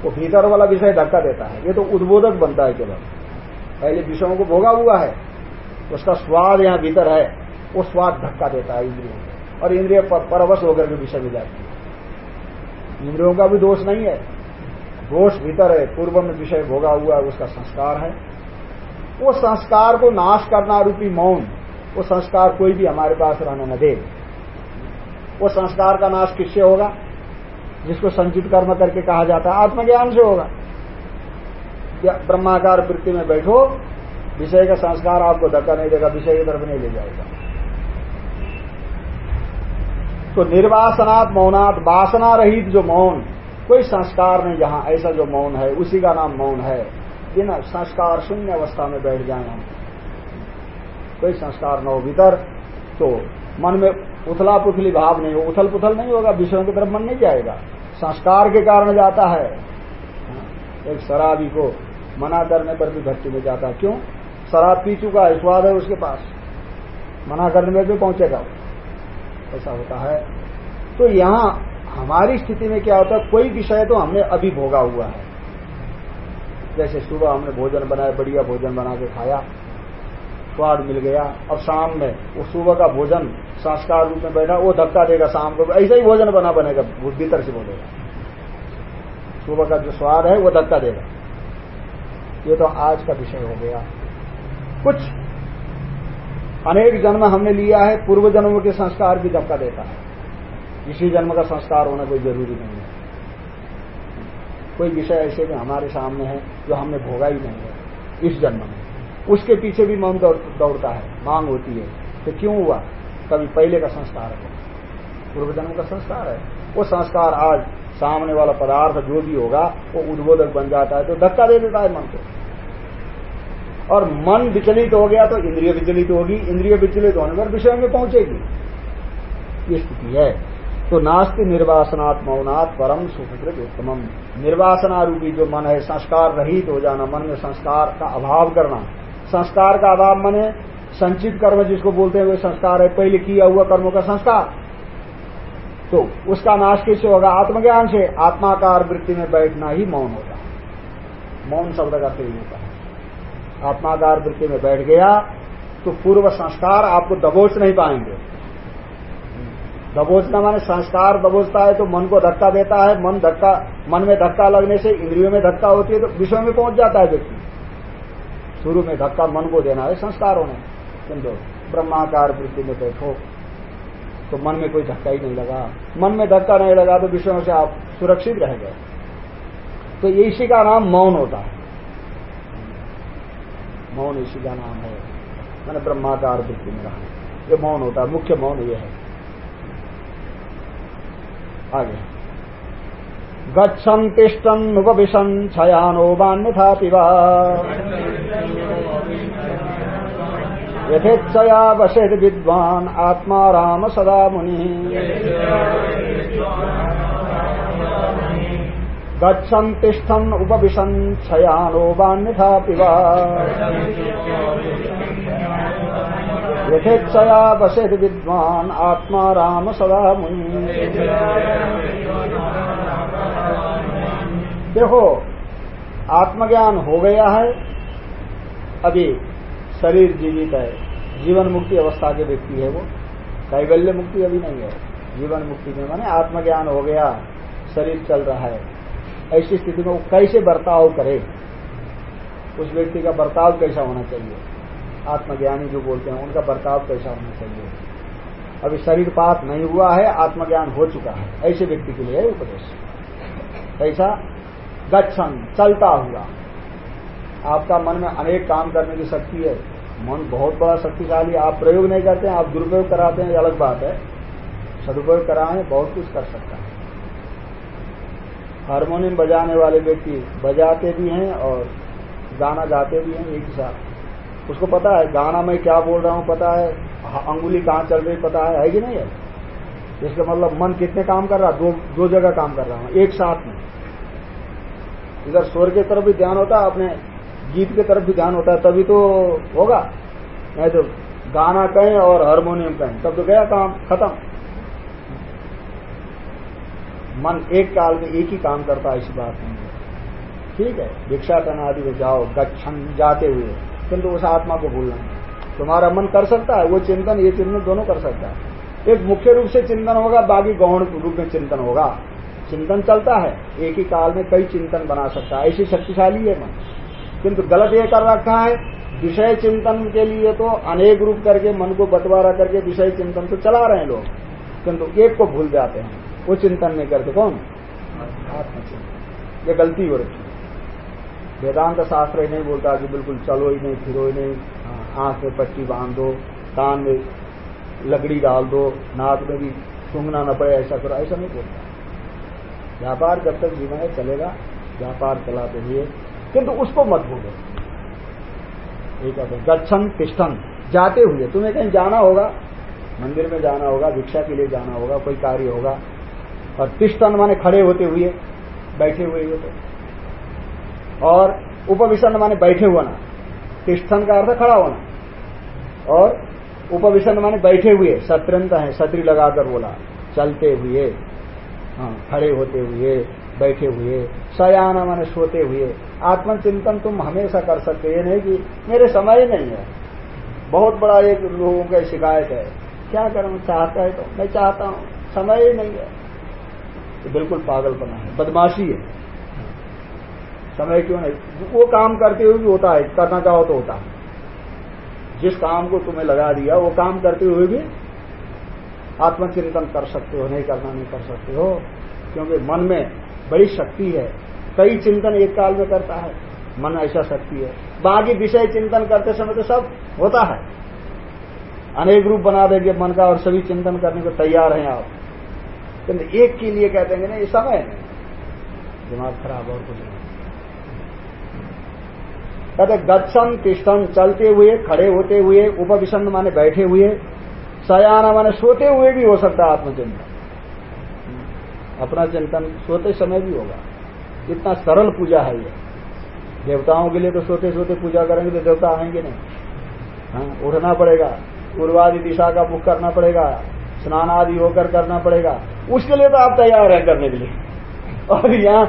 वो भीतर वाला विषय धक्का देता है। ये तो उद्बोधक बनता है केवल। पहले विषयों को भोगा हुआ है, उसका स्वाद यहाँ भीतर है, वो स्वाद धक्का देता है इंद्रियों को। और इंद्रिय परवश होकर के विषय में जाती है। इंद्रियों का भी दोष नहीं है। दोष भीतर है, पूर्व में विषय भोगा हुआ है, उसका संस्कार है। वो संस्कार को नाश करना रूपी मौन, वो संस्कार कोई भी हमारे पास रहने न दे। वो संस्कार का नाश किससे होगा? जिसको संचित कर्म करके कहा जाता है, आत्मज्ञान से होगा। ब्रह्माकार वृत्ति में बैठो, विषय का संस्कार आपको धक्का नहीं देगा, विषय की तरफ़ नहीं ले जाएगा। तो निर्वासनात् मौनात् वासना रहित जो मौन, कोई संस्कार नहीं जहाँ, ऐसा जो मौन है, उसी का नाम मौन है। बिना संस्कार शून्य अवस्था में बैठ जाए हम। कोई संस्कार न हो भीतर तो मन में उथला पुथली भाव नहीं हो उथल पुथल नहीं होगा, विषयों की तरफ़ मन नहीं जाएगा। संस्कार के कारण जाता है। एक शराबी को मना करने पर भी भट्टी में जाता है। क्यों? शराब पी चुका है, स्वाद है उसके पास। मना करने में भी पहुंचेगा ऐसा होता है। तो यहाँ हमारी स्थिति में क्या होता है? कोई विषय तो हमने अभी भोगा हुआ है। जैसे सुबह हमने भोजन बनाया, बढ़िया भोजन बना के खाया। स्वाद मिल गया। अब शाम में वो सुबह का भोजन संस्कार रूप में बैठा, वो धक्का देगा शाम को। ऐसा ही भोजन बना बनेगा भीतर से बोलेगा। सुबह का जो स्वाद है, वो धक्का देगा। ये तो आज का विषय हो गया। कुछ अनेक जन्म हमने लिया है, पूर्व जन्मों के संस्कार भी धक्का देता है। इसी जन्म का संस्कार होना कोई ज़रूरी नहीं है। कोई विषय ऐसे में हमारे सामने है, जो हमने भोगा ही नहीं है, इस जन्म में। उसके पीछे भी मन दौड़ता है, मांग होती है तो क्यों हुआ? कभी पहले का संस्कार है पूर्व जन्म का संस्कार है। वो संस्कार आज सामने वाला पदार्थ जो भी होगा, वो उद्बोधक बन जाता है तो धक्का दे देता है मन को। और मन विचलित हो गया तो इंद्रिय विचलित होगी, इंद्रिय विचलित होने पर विषय में पहुंचेगी। ये स्थिति है। तो नास्ति निर्वासनात् मौनात् परम सुखकृत उत्तमम। निर्वासना रूपी जो मन है, संस्कार रहित हो जाना, मन में संस्कार का अभाव करना संस्कार का अभाव मने संचित कर्म जिसको बोलते हैं, वो संस्कार है। पहले किया हुआ कर्मों का संस्कार। तो उसका नाश कैसे होगा? आत्मज्ञान से आत्माकार वृत्ति में बैठना ही मौन होता है। मौन शब्द का सही होता है। आत्माकार वृत्ति में बैठ गया तो पूर्व संस्कार आपको दबोच नहीं पाएँगे। दबोचना माने संस्कार दबोचता है तो मन को धक्का देता है। मन धक्का, मन में धक्का लगने से इंद्रियों में धक्का होती है तो विषय में पहुँच जाता है व्यक्ति। शुरू में धक्का मन को देना है, संस्कारों ने। किंतु ब्रह्माकार वृत्ति में बैठो तो मन में कोई धक्का ही नहीं लगा। मन में धक्का नहीं लगा तो विषयों से आप सुरक्षित रह गए। तो इसी का नाम मौन होता है। मौन इसी का नाम है। मैंने ब्रह्माकार वृत्ति में रहा। ये मौन होता है, मुख्य मौन ये है। आगे। गच्छन् तिष्ठन् उपविशन् छयानो वान्यथा पिबा यथेच्छया वसेद विद्वान् आत्मा राम सदा मुनि। गच्छन् तिष्ठन् उपविशन् छयानो वान्यथा पिबा यथेच्छया वसेद विद्वान आत्मा राम सदा मुनि। देखो, आत्मज्ञान हो गया है, अभी शरीर जीवित है। जीवन मुक्ति अवस्था के व्यक्ति है वो। कैवल्य मुक्ति अभी नहीं है। जीवन मुक्ति में माने आत्मज्ञान हो गया, शरीर चल रहा है। ऐसी स्थिति में वो कैसे बर्ताव करे? उस व्यक्ति का बर्ताव कैसा होना चाहिए? आत्मज्ञानी जो बोलते हैं, उनका बर्ताव कैसा होना चाहिए? अभी शरीर पात नहीं हुआ है, आत्मज्ञान हो चुका है। ऐसे व्यक्ति के लिए उपदेश। कैसा गच्छन चलता हुआ। आपका मन में अनेक काम करने की शक्ति है। मन बहुत बड़ा शक्तिशाली, आप प्रयोग नहीं करते हैं, आप दुरुपयोग कराते हैं अलग बात है। सदुपयोग कराएँ, बहुत कुछ कर सकता है। हारमोनियम बजाने वाले व्यक्ति बजाते भी हैं और गाना गाते भी हैं एक साथ। उसको पता है, गाना में क्या बोल रहा हूँ पता है अंगुली कहाँ चल रही पता है है कि नहीं है? इसका मतलब मन कितने काम कर रहा दो दो जगह काम कर रहा हूँ, एक साथ में। इधर स्वर की तरफ़ भी ध्यान होता, अपने गीत की तरफ़ भी ध्यान होता है तभी तो होगा। नहीं तो गाना कहें और हारमोनियम कहें, तब तो गया काम खत्म। मन एक काल में एक ही काम करता है ऐसी बात में। ठीक है भिक्षाटन आदि में जाओ, गच्छन जाते हुए, किंतु उस आत्मा को भूलना है तुम्हारा मन कर सकता है, वो चिंतन, ये चिंतन दोनों कर सकता है। एक मुख्य रूप से चिंतन होगा, बाकी गौण रूप में चिंतन होगा। चिंतन चलता है एक ही काल में कई चिंतन बना सकता है। ऐसी शक्तिशाली है मन। किंतु गलत ये कर रखा है विषय चिंतन के लिए तो अनेक रूप करके मन को बंटवारा करके विषय चिंतन तो चला रहे हैं लोग। किंतु एक को भूल जाते हैं। वो चिंतन नहीं करते। कौन? आत्मचिंतन। ये गलती हो रखी वेदांत शास्त्र ही नहीं बोलता कि बिल्कुल चलो ही नहीं फिरो ही नहीं। हाँ, आँख में पट्टी बाँध दो कान में लकड़ी डाल दो नाक में भी सूंघना न पड़े ऐसा करो ऐसा नहीं बोलता। व्यापार जब तक जीवन है चलेगा, व्यापार चलाते हुए किंतु उसको मत भूलो। एक गच्छन तिष्ठन, जाते हुए, तुम्हें कहीं जाना होगा, मंदिर में जाना होगा, भिक्षा के लिए जाना होगा, कोई कार्य होगा, और तिष्ठन माने खड़े होते हुए, बैठे हुए ये तो। और उपविशन माने बैठे हुआ ना, तिष्ठन का अर्थ खड़ा होना। और उपविशन माने बैठे हुए शत्रंत है छतरी लगाकर बोला, चलते हुए। खड़े होते हुए, बैठे हुए, सयान मन सोते हुए, आत्मचिंतन तुम हमेशा कर सकते ये नहीं कि मेरे समय ही नहीं है। बहुत बड़ा एक लोगों का शिकायत है। क्या करूँ? चाहता है तो मैं चाहता हूँ। समय ही नहीं है। तो बिल्कुल पागलपना है। बदमाशी है। समय क्यों नहीं? वो काम करते हुए भी होता है। करना चाहो तो होता है। जिस काम को तुम्हें लगा दिया, वो काम करते हुए भी आत्मचिंतन कर सकते हो, नहीं करना नहीं कर सकते हो, क्योंकि मन में बड़ी शक्ति है। कई चिंतन एक काल में करता है, मन ऐसा शक्ति है। बाकी विषय चिंतन करते समय तो सब होता है। अनेक रूप बना देंगे मन का और सभी चिंतन करने को तैयार हैं आप। किंतु एक के लिए कहते हैं ये समय नहीं दिमाग खराब और कुछ नहीं। कहते गच्छन तिष्ठन चलते हुए, खड़े होते हुए उपविशन माने बैठे हुए सयाना माने सोते हुए भी हो सकता है आत्मचिंतन अपना चिंतन सोते समय भी होगा। इतना सरल पूजा है ये। देवताओं के लिए तो सोते सोते पूजा करेंगे तो देवता आएँगे नहीं। हाँ उठना पड़ेगा। पूर्वादि दिशा का मुख करना पड़ेगा। स्नान आदि होकर करना पड़ेगा। उसके लिए तो आप तैयार हैं करने के लिए। और यहाँ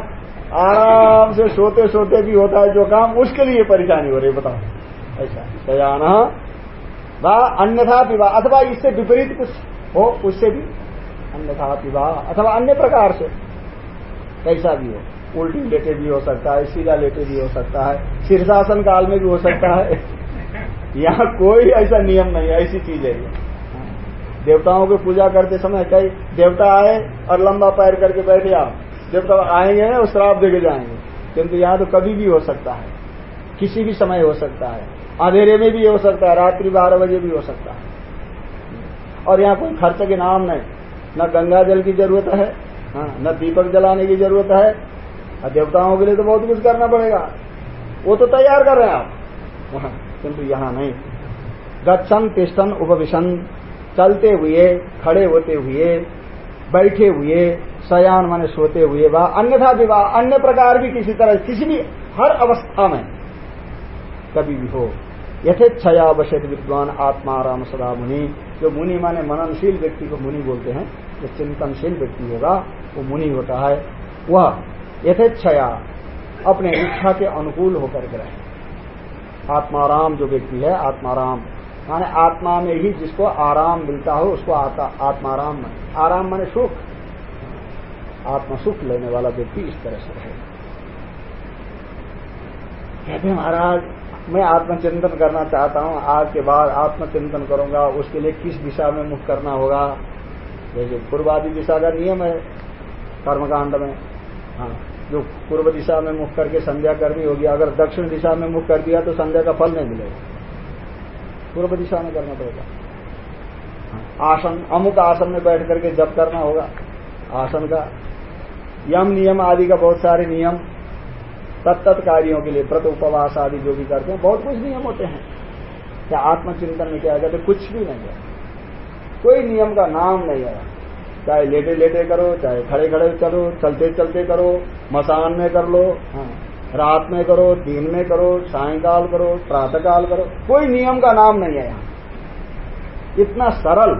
आराम से सोते सोते भी होता है जो काम उसके लिए परेशानी हो रही बताओ। ऐसा। सजाना व अन्यथा विवाह अथवा इससे विपरीत कुछ हो, उससे भी अन्यथा विवाह अथवा अन्य प्रकार से। कैसा भी हो, उल्टी लेटे भी हो सकता है, सीधा लेटे भी हो सकता है, शीर्षासन काल में भी हो सकता है। यहाँ कोई ऐसा नियम नहीं है, ऐसी चीज़ है देवताओं की पूजा करते समय कई देवता आए और लंबा पैर करके बैठे आप देवता आएँगे और श्राप देके जाएँगे। किंतु यहाँ तो कभी भी हो सकता है, किसी भी समय हो सकता है। अंधेरे में भी हो सकता है रात्रि बारह बजे भी हो सकता है। और यहाँ कोई खर्च के नाम नहीं। न गंगा जल की ज़रूरत है हाँ, न दीपक जलाने की ज़रूरत है। देवताओं के लिए तो बहुत कुछ करना पड़ेगा। वो तो तैयार कर रहे हैं आप। हाँ, किंतु यहाँ नहीं। गच्छन तिष्ठन उपविशन चलते हुए खड़े होते हुए बैठे हुए सयान माने सोते हुए वा अन्यथा विवाह अन्य प्रकार भी किसी तरह किसी भी हर अवस्था में कभी भी हो। यथेच्छया वशत विद्वान आत्मा राम सदा मुनि। जो मुनि माने मननशील व्यक्ति को मुनि बोलते हैं, जो चिंतनशील व्यक्ति होगा, वो मुनि होता है। वह यथेच्छया अपने इच्छा के अनुकूल होकर के रहे। आत्माराम जो व्यक्ति है आत्माराम माने आत्मा में ही जिसको आराम मिलता हो, उसको आत्माराम माने। आराम माने सुख। आत्मा सुख लेने वाला व्यक्ति इस तरह से रहे। कहते महाराज मैं आत्मचिंतन करना चाहता हूँ आज के बाद आत्मचिंतन करूँगा उसके लिए किस दिशा में मुख करना होगा? जैसे पूर्वादि दिशा का नियम है कर्मकांड में। हाँ जो पूर्व दिशा में मुख करके संध्या करनी होगी अगर दक्षिण दिशा में मुख कर दिया तो संध्या का फल नहीं मिलेगा। पूर्व दिशा में करना पड़ेगा। हाँ, आसन अमुक आसन में बैठ करके जब करना होगा आसन का। यम नियम आदि का बहुत सारे नियम तत्त कार्यों के लिए, व्रत, उपवास आदि जो भी करते हैं, बहुत कुछ नियम होते हैं। क्या आत्मचिंतन में क्या कहते कुछ भी नहीं है। कोई नियम का नाम नहीं है। चाहे लेटे लेटे करो, चाहे खड़े खड़े करो, चलते चलते करो, मसान में कर लो हाँ रात में करो, दिन में करो, सायकाल करो, प्रातःकाल करो, कोई नियम का नाम नहीं है यहाँ। इतना सरल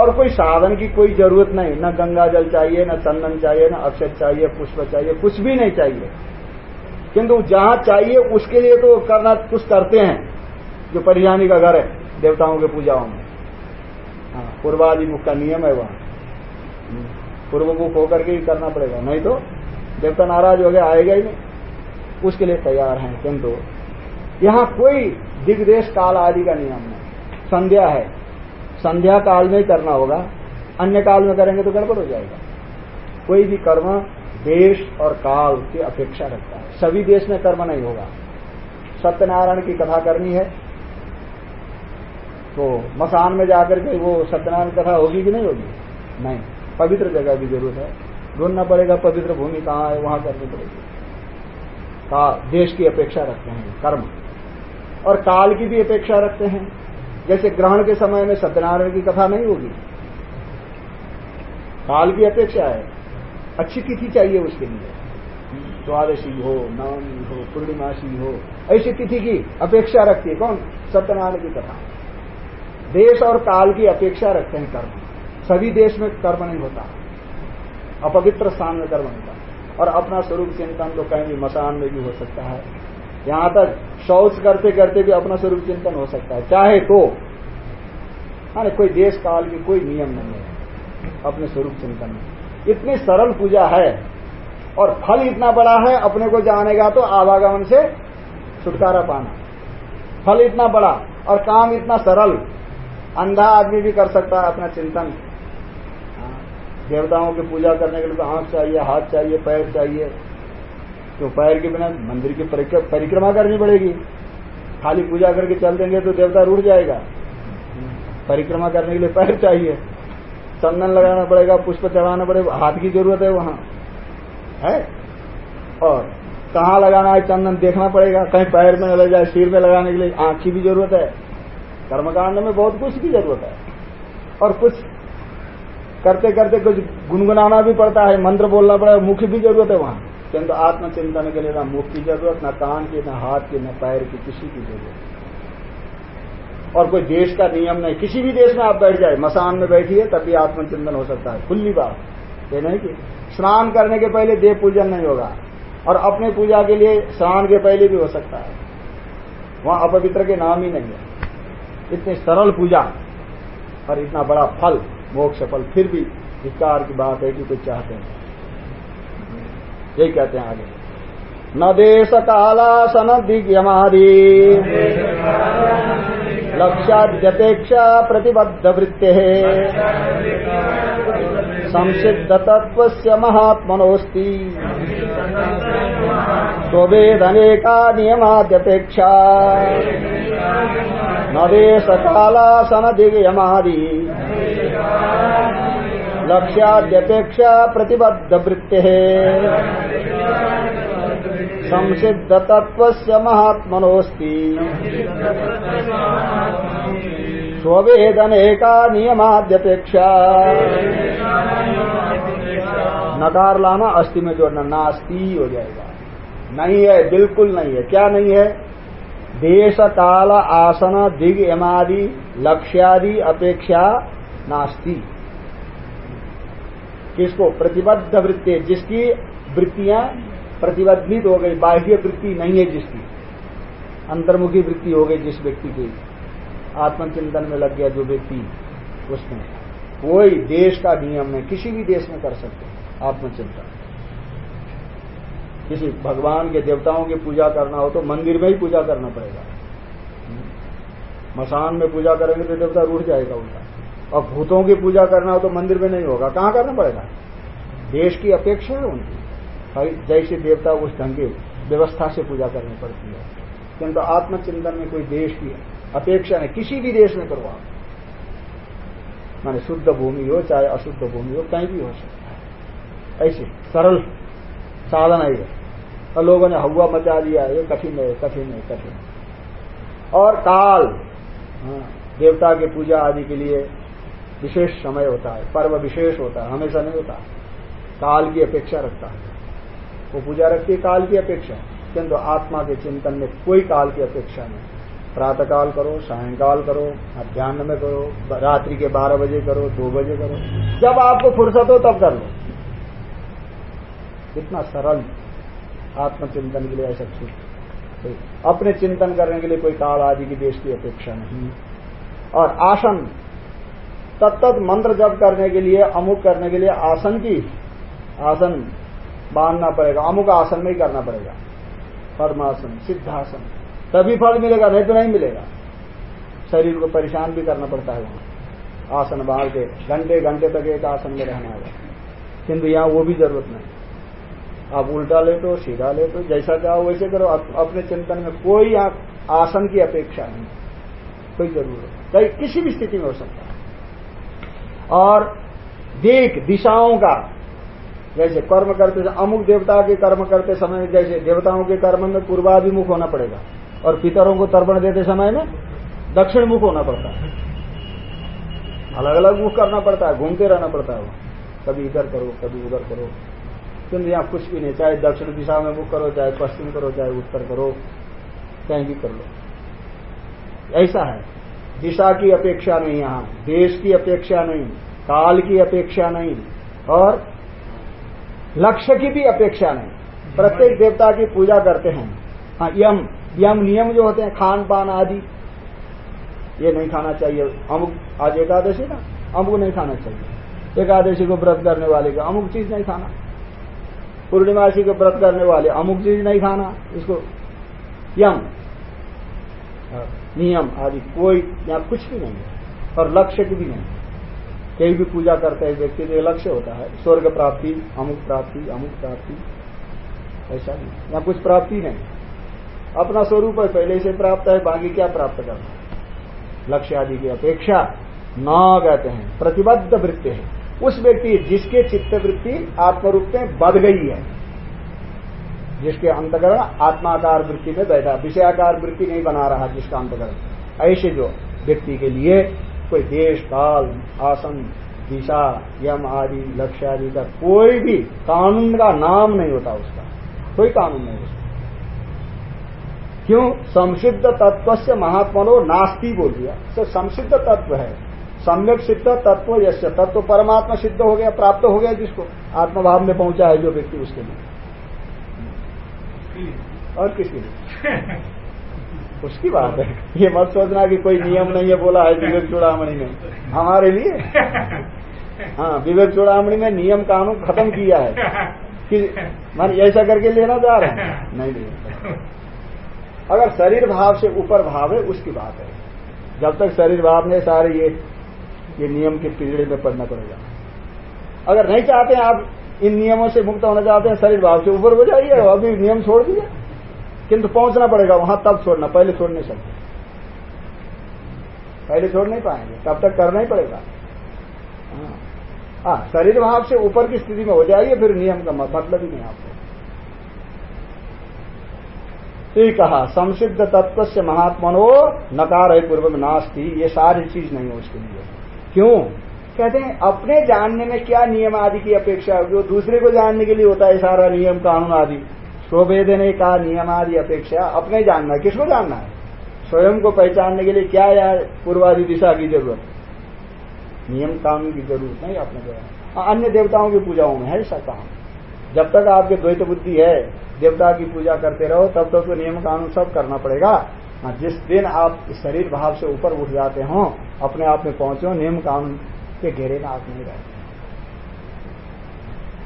और कोई साधन की कोई ज़रूरत नहीं। न गंगा जल चाहिए, न चंदन चाहिए, न अक्षत चाहिए, पुष्प चाहिए, कुछ भी नहीं चाहिए। किंतु जहाँ चाहिए उसके लिए तो करना कुछ करते हैं, जो परिजानी का घर है, देवताओं के पूजाओं में। हाँ पूर्वादिमुख का नियम है वहाँ। पूर्वमुख होकर के ही करना पड़ेगा, नहीं तो देवता नाराज़ हो गया आएगा ही नहीं। उसके लिए तैयार हैं, किंतु यहाँ कोई दिग्देश काल आदि का नियम नहीं। संध्या है। संध्या काल में करना होगा, अन्य काल में करेंगे तो गड़बड़ हो जाएगा। कोई भी कर्म देश और काल की अपेक्षा रखता है। सभी देश में कर्म नहीं होगा। सत्यनारायण की कथा करनी है तो मसान में जाकर के वो सत्यनारायण कथा होगी कि नहीं होगी? नहीं। पवित्र जगह की ज़रूरत है। ढूंढना पड़ेगा पवित्र भूमि कहाँ है, वहाँ करनी पड़ेगी। का देश की अपेक्षा रखते हैं, कर्म। और काल की भी अपेक्षा रखते हैं। जैसे ग्रहण के समय में सत्यनारायण की कथा नहीं होगी। काल की अपेक्षा है। अच्छी तिथि चाहिए उसके लिए। द्वादशी हो, नवमी हो, पूर्णिमासी हो, ऐसी तिथि की अपेक्षा रखती है। कौन? सत्यनारायण की कथा। देश और काल की अपेक्षा रखते हैं कर्म। सभी देश में कर्म नहीं होता। अपवित्र स्थान में कर्म होता। और अपना स्वरूप चिंतन तो कहीं भी मसान में भी हो सकता है। यहाँ तक शौच करते करते भी अपना स्वरूप चिंतन हो सकता है। चाहे तो। हाँ कोई देश काल की कोई नियम नहीं है अपने स्वरूप चिंतन में। इतनी सरल पूजा है और फल इतना बड़ा है अपने को जानेगा तो आवागमन से छुटकारा पाना। फल इतना बड़ा और काम इतना सरल अंधा आदमी भी कर सकता है अपना चिंतन। हाँ, देवताओं की पूजा करने के लिए तो आँख चाहिए हाथ चाहिए पैर चाहिए। तो पैर के बिना मंदिर की परिक्रमा करनी पड़ेगी। खाली पूजा करके चल देंगे तो देवता रुट जाएगा। परिक्रमा करने के लिए पैर चाहिए। चंदन लगाना पड़ेगा, पुष्प चढ़ाना पड़ेगा, हाथ की ज़रूरत है वहाँ। है? और कहाँ लगाना है चंदन, देखना पड़ेगा, कहीं पैर में लग जाए, सिर में लगाने के लिए आँख की भी ज़रूरत है। कर्मकांड में बहुत कुछ की ज़रूरत है। और कुछ करते करते कुछ गुनगुनाना भी पड़ता है, मंत्र बोलना पड़ेगा मुख्य भी ज़रूरत है वहाँ। किंतु आत्मचिंतन के लिए ना मुख की ज़रूरत, ना कान की, ना हाथ की, ना पैर की, किसी की ज़रूरत। और कोई देश का नियम नहीं। किसी भी देश में आप बैठ जाए, मसान में बैठिए तब भी आत्मचिंतन हो सकता है। खुली बात। ये नहीं कि स्नान करने के पहले देव पूजन नहीं होगा, और अपने पूजा के लिए स्नान के पहले भी हो सकता है। वहाँ अपवित्र के नाम ही नहीं है। इतनी सरल पूजा और इतना बड़ा फल, मोक्ष फल, फिर भी विकार की बात है कि कुछ चाहते हैं। यही कहते हैं आगे। न देश कालासन दिग्यमादि लक्ष्याद्यपेक्षा प्रतिबद्ध वृत्ते संसिद्ध तत्व महात्मनोस्ति स्ववेदनेका नियमाद्यपेक्षा न देश कालासन दिग्यमादि लक्ष्याद्यपेक्षा प्रतिबद्ध वृत्ते संसिद्ध तत्व महात्मनोस्ति स्ववेदनेका नियमाद्यपेक्षा। नकार लाना अस्थि में जोड़ना नास्ती हो जाएगा। नहीं है, बिल्कुल नहीं है। क्या नहीं है? देश काल आसन, दिग, यमादि, लक्ष्यादि, अपेक्षा नास्ती। किसको? प्रतिबद्ध वृत्ति। जिसकी वृत्तियाँ प्रतिबद्धित हो गई, बाह्य वृत्ति नहीं है जिसकी। अंतर्मुखी वृत्ति हो गई जिस व्यक्ति की। आत्मचिंतन में लग गया जो व्यक्ति उसमें। कोई देश का नियम में किसी भी देश में कर सकते आत्मचिंतन। किसी भगवान के देवताओं की पूजा करना हो तो मंदिर में ही पूजा करना पड़ेगा। मसान में पूजा करेंगे तो देवता रूठ जाएगा उनका। और भूतों की पूजा करना हो तो मंदिर में नहीं होगा। कहाँ करना पड़ेगा? देश की अपेक्षा है उनकी। जैसे देवता उस ढंग की व्यवस्था से पूजा करनी पड़ती है। किंतु आत्मचिंतन में कोई देश की अपेक्षा नहीं किसी भी देश में करो आप। माने शुद्ध भूमि हो चाहे अशुद्ध भूमि हो कहीं भी हो सकता है। ऐसे सरल साधन है और लोगों ने हवा मचा दिया ये कठिन है कठिन है कठिन और काल हाँ, देवता के पूजा आदि के लिए विशेष समय होता है पर्व विशेष होता है हमेशा नहीं होता। काल की अपेक्षा रखता है। वो पूजा रखती है काल की अपेक्षा। किंतु आत्मा के चिंतन में कोई काल की अपेक्षा नहीं। प्रातःकाल करो, सायंकाल करो मध्यान्ह में करो रात्रि के बारह बजे करो, दो बजे करो। जब आपको फुर्सत हो, तब कर लो। इतना सरल आत्मचिंतन के लिए ऐसा छूट अपने चिंतन करने के लिए कोई काल आदि की देश की अपेक्षा नहीं। और आसन तत्त मंत्र जप करने के लिए, अमुक करने के लिए आसन की, आसन बांधना पड़ेगा, अमुक आसन में ही करना पड़ेगा। परमासन, सिद्धासन, तभी फल मिलेगा, नहीं तो नहीं मिलेगा। शरीर को परेशान भी करना पड़ता है वहाँ। आसन बाहर के, घंटे घंटे तक एक आसन में रहना है। किंतु यहाँ वो भी ज़रूरत नहीं। आप उल्टा ले तो सीधा ले तो जैसा चाहो वैसे करो। अपने चिंतन में कोई आसन की अपेक्षा नहीं। कोई ज़रूरत कहीं किसी भी स्थिति में हो सकता है। और देख दिशाओं का जैसे कर्म करते अमुक देवता के कर्म करते समय जैसे देवताओं के कर्म में पूर्वाभिमुख होना पड़ेगा। और पितरों को तर्पण देते समय में दक्षिण मुख होना पड़ता है। अलग अलग मुख करना पड़ता है, घूमते रहना पड़ता है। कभी इधर करो, कभी उधर करो। किंतु यहाँ कुछ भी नहीं, चाहे दक्षिण दिशा में मुख करो, चाहे पश्चिम करो, चाहे उत्तर करो, कहीं भी कर लो। ऐसा है। दिशा की अपेक्षा नहीं, यहाँ। देश की अपेक्षा नहीं, काल की अपेक्षा नहीं, और लक्ष्य की भी अपेक्षा नहीं। प्रत्येक देवता की पूजा करते हैं। हाँ यम यम नियम जो होते हैं, खान पान आदि, ये नहीं खाना चाहिए। अमुक, आज एकादशी ना, अमुक नहीं खाना चाहिए। एकादशी को व्रत करने वाले का अमुक चीज़ नहीं खाना। पूर्णिमासी को व्रत करने वाले अमुक चीज़ नहीं खाना। इसको यम नियम आदि, कोई यहाँ कुछ भी नहीं है। और लक्ष्य की भी नहीं कहीं भी पूजा करते हैं, व्यक्ति तो लक्ष्य होता है। स्वर्ग प्राप्ति, अमुक प्राप्ति अमुक प्राप्ति। ऐसा नहीं। यहाँ कुछ प्राप्ति नहीं अपना स्वरूप है, पहले से प्राप्त है, बाकी क्या प्राप्त करना लक्ष्य आदि की अपेक्षा न कहते हैं। प्रतिबद्ध वृत्ति है। उस व्यक्ति जिसके चित्त वृत्ति आत्मरूप में बध गई है, जिसके अंतकरण आत्माकार वृत्ति में बैठा विषयाकार वृत्ति नहीं बना रहा जिसका अंतकरण। ऐसे जो व्यक्ति के लिए कोई देश काल आसन, दिशा, यम आदि, लक्ष्य आदि का कोई भी कानून का नाम नहीं होता उसका। कोई कानून नहीं उसका क्यों? संसिद्ध तत्व से महात्मनो नास्ती बोल दिया। तो संसिद्ध तत्व है। सम्यक सिद्ध तत्व यश तत्व परमात्मा सिद्ध हो गया, प्राप्त हो गया जिसको। आत्मभाव में पहुँचा है जो व्यक्ति उसके लिए। और किसके लिए? उसकी बात है। ये मत सोचना कि कोई नियम नहीं है, बोला है विवेक चूड़ामणि में हमारे लिए? हाँ विवेक चूड़ामणि में नियम कानून खत्म किया है। कि मान ऐसा करके लेना चाह रहे हैं? नहीं ले अगर शरीर भाव से ऊपर भाव है, उसकी बात है। जब तक शरीर भाव ने सारे ये ये नियम के पीड़े में पड़ना पड़ेगा। अगर नहीं चाहते आप इन नियमों से मुक्त होना चाहते हैं, शरीर भाव से ऊपर हो जाइए अभी नियम छोड़ दिए किंतु पहुँचना पड़ेगा, वहाँ तब छोड़ना, पहले छोड़ नहीं सकते। पहले छोड़ नहीं पाएँगे, तब तक करना ही पड़ेगा। हाँ। शरीर भाव से ऊपर की स्थिति में हो जाइए, फिर नियम का मतलब ही नहीं आपको। तो कहा, संसिद्ध तत्व से महात्मनो नकार है, पूर्व में नास्ती ये सारी चीज़ नहीं है उसके लिए। क्यों? कहते हैं, अपने जानने में क्या नियम आदि की अपेक्षा होगी दूसरे को जानने के लिए होता है, सारा नियम, कानून आदि। स्ववेदने का नियम आदि अपेक्षा अपने जानना है। किसको जानना है? स्वयं को पहचानने के लिए क्या या पूर्वादि दिशा की ज़रूरत? नियम कानून की ज़रूरत नहीं अपने को। अन्य देवताओं की पूजाओं में है ऐसा काम जब तक आपके द्वैत बुद्धि है, देवता की पूजा करते रहो, तब तक तो नियम कानून सब करना पड़ेगा। जिस दिन आप शरीर भाव से ऊपर उठ जाते हो, अपने आप में पहुंचो नियम कानून के घेरे में आप नहीं रहते।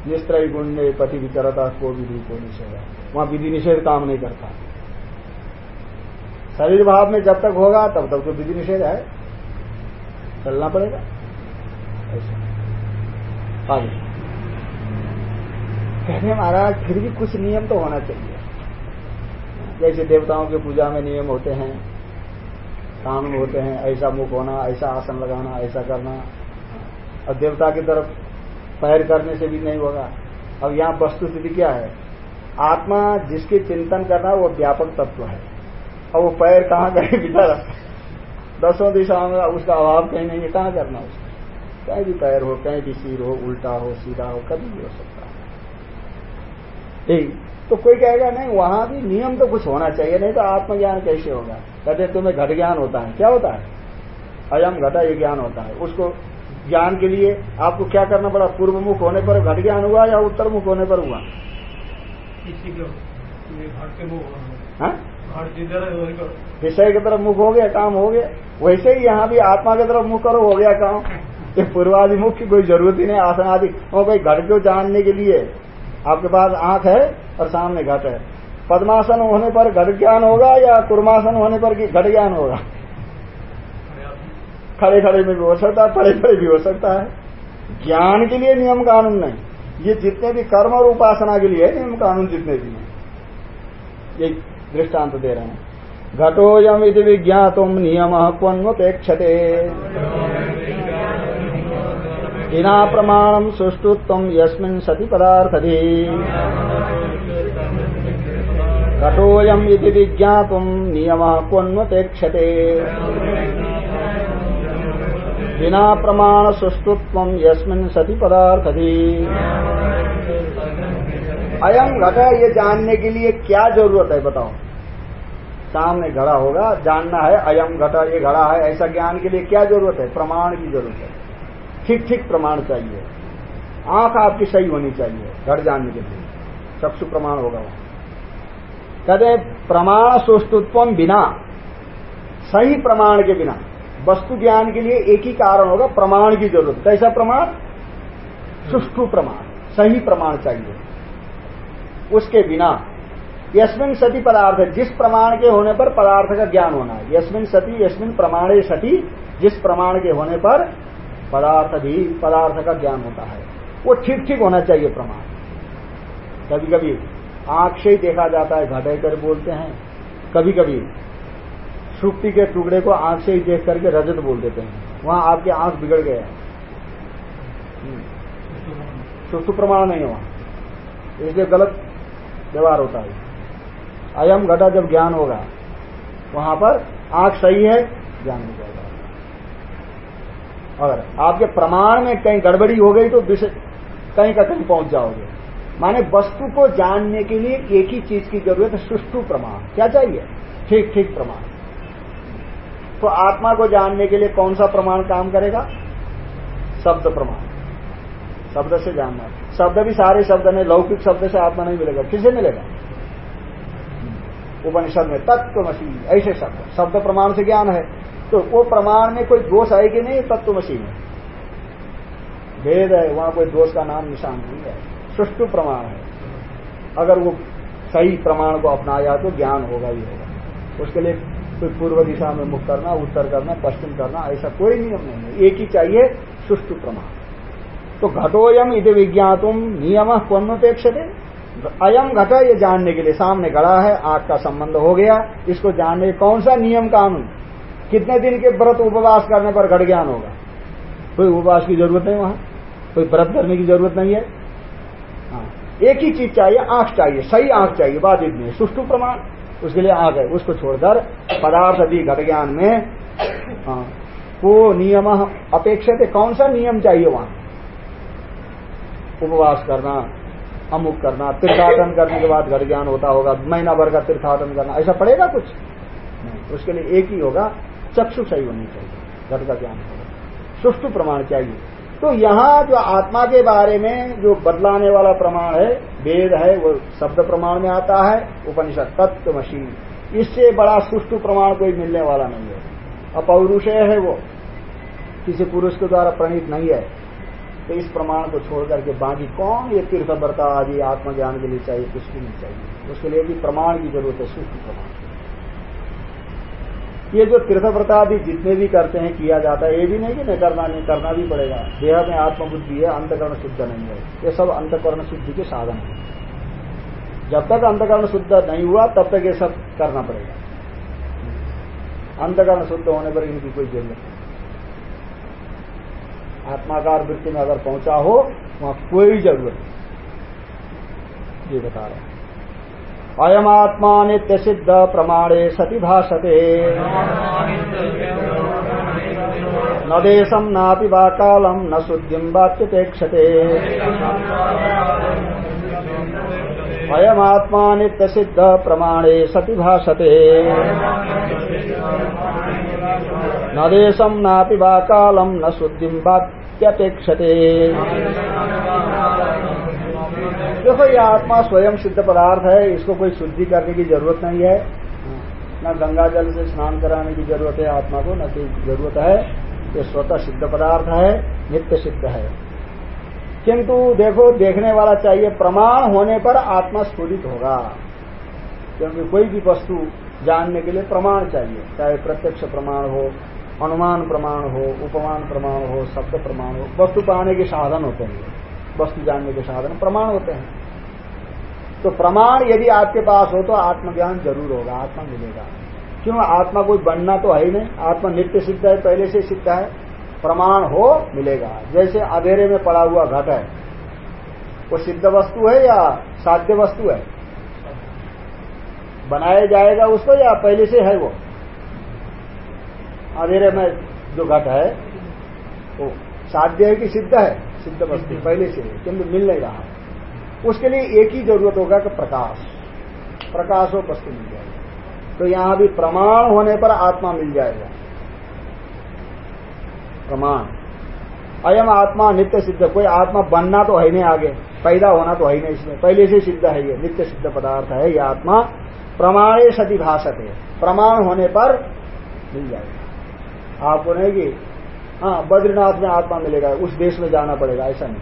निस्त्रय गुण में पति विचरता को विधि को निषेध। वहाँ विधि निषेध काम नहीं करता। शरीर भाव में जब तक होगा, तब तक तो विधि निषेध है। चलना पड़ेगा। ऐसा। कहने महाराज, फिर भी कुछ नियम तो होना चाहिए। जैसे देवताओं की पूजा में नियम होते हैं, कानून होते हैं, ऐसा मुख होना, ऐसा आसन लगाना, ऐसा करना। और देवता की तरफ़ पैर करने से भी नहीं होगा। अब यहाँ वस्तु स्थिति क्या है? आत्मा जिसके चिंतन करना वो व्यापक तत्व है। और वो पैर कहाँ गए? भीतर दसों दिशाओं में उसका अभाव कहीं नहीं है। कहाँ करना उसको? कहीं भी पैर हो, कहीं भी सिर हो, उल्टा हो, सीधा हो, कभी भी हो सकता है। ठीक? तो कोई कहेगा, नहीं, वहाँ भी नियम तो कुछ होना चाहिए, नहीं तो आत्मज्ञान कैसे होगा? कहते, तुम्हें घट ज्ञान होता है। क्या होता है? अयम घटा ये ज्ञान होता है। उसको ज्ञान के लिए आपको क्या करना पड़ा? पूर्व मुख होने पर घट ज्ञान हुआ या उत्तर मुख होने पर हुआ? विषय की तरफ़ मुख हो गया काम हो गया। वैसे ही यहाँ भी आत्मा की तरफ़ मुख करो हो गया काम। ये पूर्वादि मुख की कोई ज़रूरत ही नहीं आसन आदि और भाई घट को जानने के लिए आपके पास आँख है और सामने घट है। पद्मासन होने पर घट ज्ञान होगा या कुर्मासन होने पर घट ज्ञान होगा? खड़े खड़े में भी हो सकता है पड़े खड़े भी हो सकता है। ज्ञान के लिए नियम कानून नहीं। ये जितने भी कर्म और उपासना के लिए नियम कानून जितने भी हैं। ये दृष्टांत दे रहे हैं। घटोयम यदि विज्ञातुम नियम क्वन्वपेक्षते। बिना प्रमाणम सुष्टुत्व यस्मिन सति पदार्थधि घटोयम यदि विज्ञातुम नियम क्वन्वपेक्षते। बिना प्रमाण सुष्टुत्व यस्मिन सती पदार्थ अयम घट ये जानने के लिए क्या ज़रूरत है, बताओ। सामने घड़ा होगा, जानना है अयम घटा, ये घड़ा है, ऐसा ज्ञान के लिए क्या ज़रूरत है? प्रमाण की ज़रूरत है। ठीक ठीक प्रमाण चाहिए। आँख आपकी सही होनी चाहिए घट जानने के लिए। चक्षु प्रमाण होगा वहाँ। कहते प्रमाण सुष्टुत्व बिना, सही प्रमाण के बिना। वस्तु ज्ञान के लिए एक ही कारण होगा, प्रमाण की ज़रूरत। कैसा प्रमाण? सुष्टु प्रमाण, सही प्रमाण चाहिए। उसके बिना, यस्मिन सती पदार्थ, जिस प्रमाण के होने पर पदार्थ का ज्ञान होना है। यस्मिन सती, यस्मिन प्रमाणे सती, जिस प्रमाण के होने पर पदार्थ भी, पदार्थ का ज्ञान होता है। वो ठीक ठीक होना चाहिए प्रमाण। कभी कभी आँख से ही देखा जाता है घटे कर बोलते हैं। कभी कभी सुक्ति के टुकड़े को आँख से ही देख करके रजत बोल देते हैं। वहाँ आपके आँख बिगड़ गया है। प्रमाण नहीं वहाँ इसलिए गलत व्यवहार होता है। अयम घटा जब ज्ञान होगा, वहाँ पर आँख सही है, ज्ञान हो जाएगा। अगर आपके प्रमाण में कहीं गड़बड़ी हो गई तो कहीं का कहीं पहुँच जाओगे। माने वस्तु को जानने के लिए एक ही चीज़ की ज़रूरत है सुष्टु प्रमाण। क्या चाहिए? ठीक ठीक प्रमाण। तो आत्मा को जानने के लिए कौन सा प्रमाण काम करेगा? शब्द प्रमाण। शब्द से जानना। शब्द भी सारे शब्द नहीं लौकिक शब्द से आत्मा नहीं मिलेगा। किसे मिलेगा? उपनिषद में तत्व मसीह ऐसे शब्द। शब्द प्रमाण से ज्ञान है। तो वो प्रमाण में कोई दोष आएगी नहीं? तत्व मसीह में। भेद है, वहाँ कोई दोष का नाम निशान नहीं है। सुष्टु प्रमाण है। अगर वो सही प्रमाण को अपनाया तो ज्ञान होगा ही होगा। उसके लिए कोई पूर्व दिशा में मुख करना, उत्तर करना, पश्चिम करना, ऐसा कोई नियम नहीं है। एक ही चाहिए सुष्टु प्रमाण। तो घटोयम इति विज्ञातुम नियम कौनपेक्षते अयम घट ये जानने के लिए सामने घड़ा है, आग का संबंध हो गया। इसको जानने कौन सा नियम कानून? कितने दिन के व्रत उपवास करने पर घट ज्ञान होगा? कोई उपवास की ज़रूरत नहीं वहाँ। कोई व्रत करने की ज़रूरत नहीं है। हाँ। एक ही चीज़ चाहिए आँख चाहिए, सही आँख चाहिए बात इतनी सुष्टु प्रमाण। उसके लिए आ है उसको छोड़कर पदार्थ भी घट ज्ञान में। हाँ। वो नियम अपेक्षित है कौन सा नियम चाहिए वहाँ? उपवास करना, अमुक करना, तीर्थाटन करने के बाद घट ज्ञान होता होगा, महीना भर का तीर्थाटन करना, ऐसा पड़ेगा कुछ? नहीं, उसके लिए एक ही होगा, चक्षु सही होनी चाहिए, घट का ज्ञान होगा। सुष्टु प्रमाण चाहिए। तो यहाँ जो आत्मा के बारे में जो बदलाने वाला प्रमाण है, वेद है, वो शब्द प्रमाण में आता है, उपनिषद तत्व मशीन। इससे बड़ा सुष्टु प्रमाण कोई मिलने वाला नहीं है। अपौरुषय है वो। किसी पुरुष के द्वारा प्रणीत नहीं है। तो इस प्रमाण को छोड़ करके बाकी कौन ये तीर्थ व्रता आदि आत्मज्ञान के लिए चाहिए, कुछ भी नहीं चाहिए। उसके लिए भी प्रमाण की ज़रूरत है सुष्टु प्रमाण। ये जो तीर्थ आदि जितने भी करते हैं, किया जाता है, ये भी नहीं कि नहीं करना नहीं, करना भी पड़ेगा। देह में आत्मबुद्धि है, अंतकरण शुद्ध नहीं है। ये सब अंतकरण शुद्धि के साधन है। जब तक अंतकरण शुद्ध नहीं हुआ, तब तक ये सब करना पड़ेगा। अंतकरण शुद्ध होने पर इनकी कोई ज़रूरत नहीं। आत्माकार वृत्ति में अगर पहुँचा हो, वहाँ कोई ज़रूरत नहीं। ये बता रहे हैं। अयमात्मा नित्य सिद्ध प्रमाणे सति भाषते न देशम नापि वा कालम न शुद्धिम वाच्यपेक्षते। अयमात्मा नित्य सिद्ध प्रमाणे सति भाषते न देशम नापि वा कालम न शुद्धिम वाच्यपेक्षते। देखो, ये आत्मा स्वयं सिद्ध पदार्थ है, इसको कोई शुद्धि करने की ज़रूरत नहीं है। न गंगा जल से स्नान कराने की ज़रूरत है, आत्मा को, न कोई ज़रूरत है। ये स्वतः सिद्ध पदार्थ है, नित्य सिद्ध है। किंतु देखो, देखने वाला चाहिए प्रमाण होने पर आत्मा स्फुरित होगा। क्योंकि कोई भी वस्तु जानने के लिए प्रमाण चाहिए। चाहे प्रत्यक्ष प्रमाण हो, अनुमान प्रमाण हो, उपमान प्रमाण हो, शब्द प्रमाण हो, वस्तु पाने के साधन होते हैं। वस्तु जानने के साधन प्रमाण होते हैं। तो प्रमाण यदि आपके पास हो तो आत्मज्ञान ज़रूर होगा, आत्मा मिलेगा। क्यों? आत्मा कोई बनना तो है ही नहीं। आत्मा नित्य सिद्ध है, पहले से सिद्ध है। प्रमाण हो, मिलेगा। जैसे अधेरे में पड़ा हुआ घट है, वो सिद्ध वस्तु है या साध्य वस्तु है? बनाया जाएगा उसको या पहले से है वो? अंधेरे में जो घट है, वो साध्य है कि सिद्ध है? सिद्ध वस्तु पहले से किंतु मिल नहीं रहा। उसके लिए एक ही ज़रूरत होगा कि प्रकाश प्रकाश और वस्तु मिल जाएगा तो यहाँ भी प्रमाण होने पर आत्मा मिल जाएगा। प्रमाण। अयम आत्मा नित्य सिद्ध, कोई आत्मा बनना तो है नहीं आगे, पैदा होना तो है नहीं इसमें। पहले से सिद्ध है ये, नित्य सिद्ध पदार्थ है ये आत्मा। प्रमाणे सती भाषत है प्रमाण होने पर मिल जाएगा। आपको नहीं कि हाँ बद्रीनाथ में आत्मा मिलेगा, उस देश में जाना पड़ेगा, ऐसा नहीं।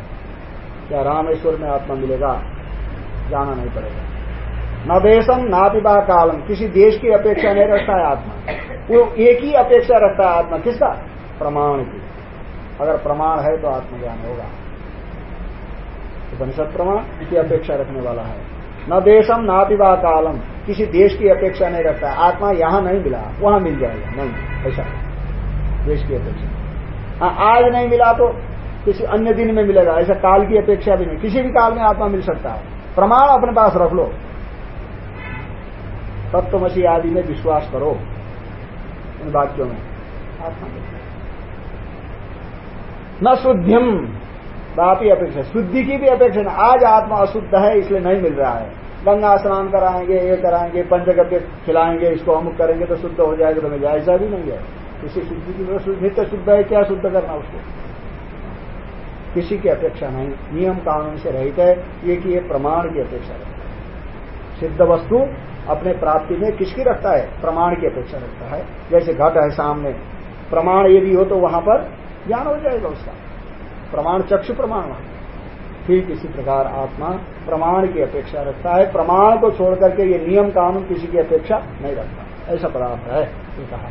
क्या रामेश्वर में आत्मा मिलेगा, जाना नहीं पड़ेगा। न देशम ना विवाह कालम, किसी देश की अपेक्षा नहीं रखता है आत्मा। वो एक ही अपेक्षा रखता है आत्मा, किसका? प्रमाण की। अगर प्रमाण है तो आत्मज्ञान होगा। उपनिषद प्रमाण की अपेक्षा रखने वाला है। न देशम ना विवाह कालम, किसी देश की अपेक्षा नहीं रखता। आत्मा यहाँ नहीं मिला, वहाँ मिल जाएगा, नहीं, ऐसा। देश की अपेक्षा। हाँ आज नहीं मिला तो किसी अन्य दिन में मिलेगा, ऐसा काल की अपेक्षा भी नहीं। किसी भी काल में आत्मा मिल सकता है। प्रमाण अपने पास रख लो। तत्वमसी आदि में विश्वास करो इन वाक्यों में। आत्मा न शुद्धिम बापी अपेक्षा शुद्धि की भी अपेक्षा नहीं आज आत्मा अशुद्ध है, इसलिए नहीं मिल रहा है। गंगा स्नान कराएँगे, ये कराएँगे, पंचगव्य खिलाएँगे, इसको अमुक करेंगे तो शुद्ध हो जाएगा तो मिल जाए ऐसा भी नहीं है। इसी शुद्धि की नित्य शुद्ध है, क्या शुद्ध करना उसको? किसी की अपेक्षा नहीं। नियम कानून से रहित है, ये कि ये प्रमाण की अपेक्षा रखता है। सिद्ध वस्तु अपने प्राप्ति में किसकी रखता है? प्रमाण की अपेक्षा रखता है। जैसे घट है सामने, प्रमाण यदि हो तो वहाँ पर ज्ञान हो जाएगा उसका। प्रमाण चक्षु प्रमाण वहाँ ठीक इसी प्रकार आत्मा प्रमाण की अपेक्षा रखता है। प्रमाण को छोड़ करके ये नियम कानून किसी की अपेक्षा नहीं रखता। ऐसा पदार्थ है, ये कहा।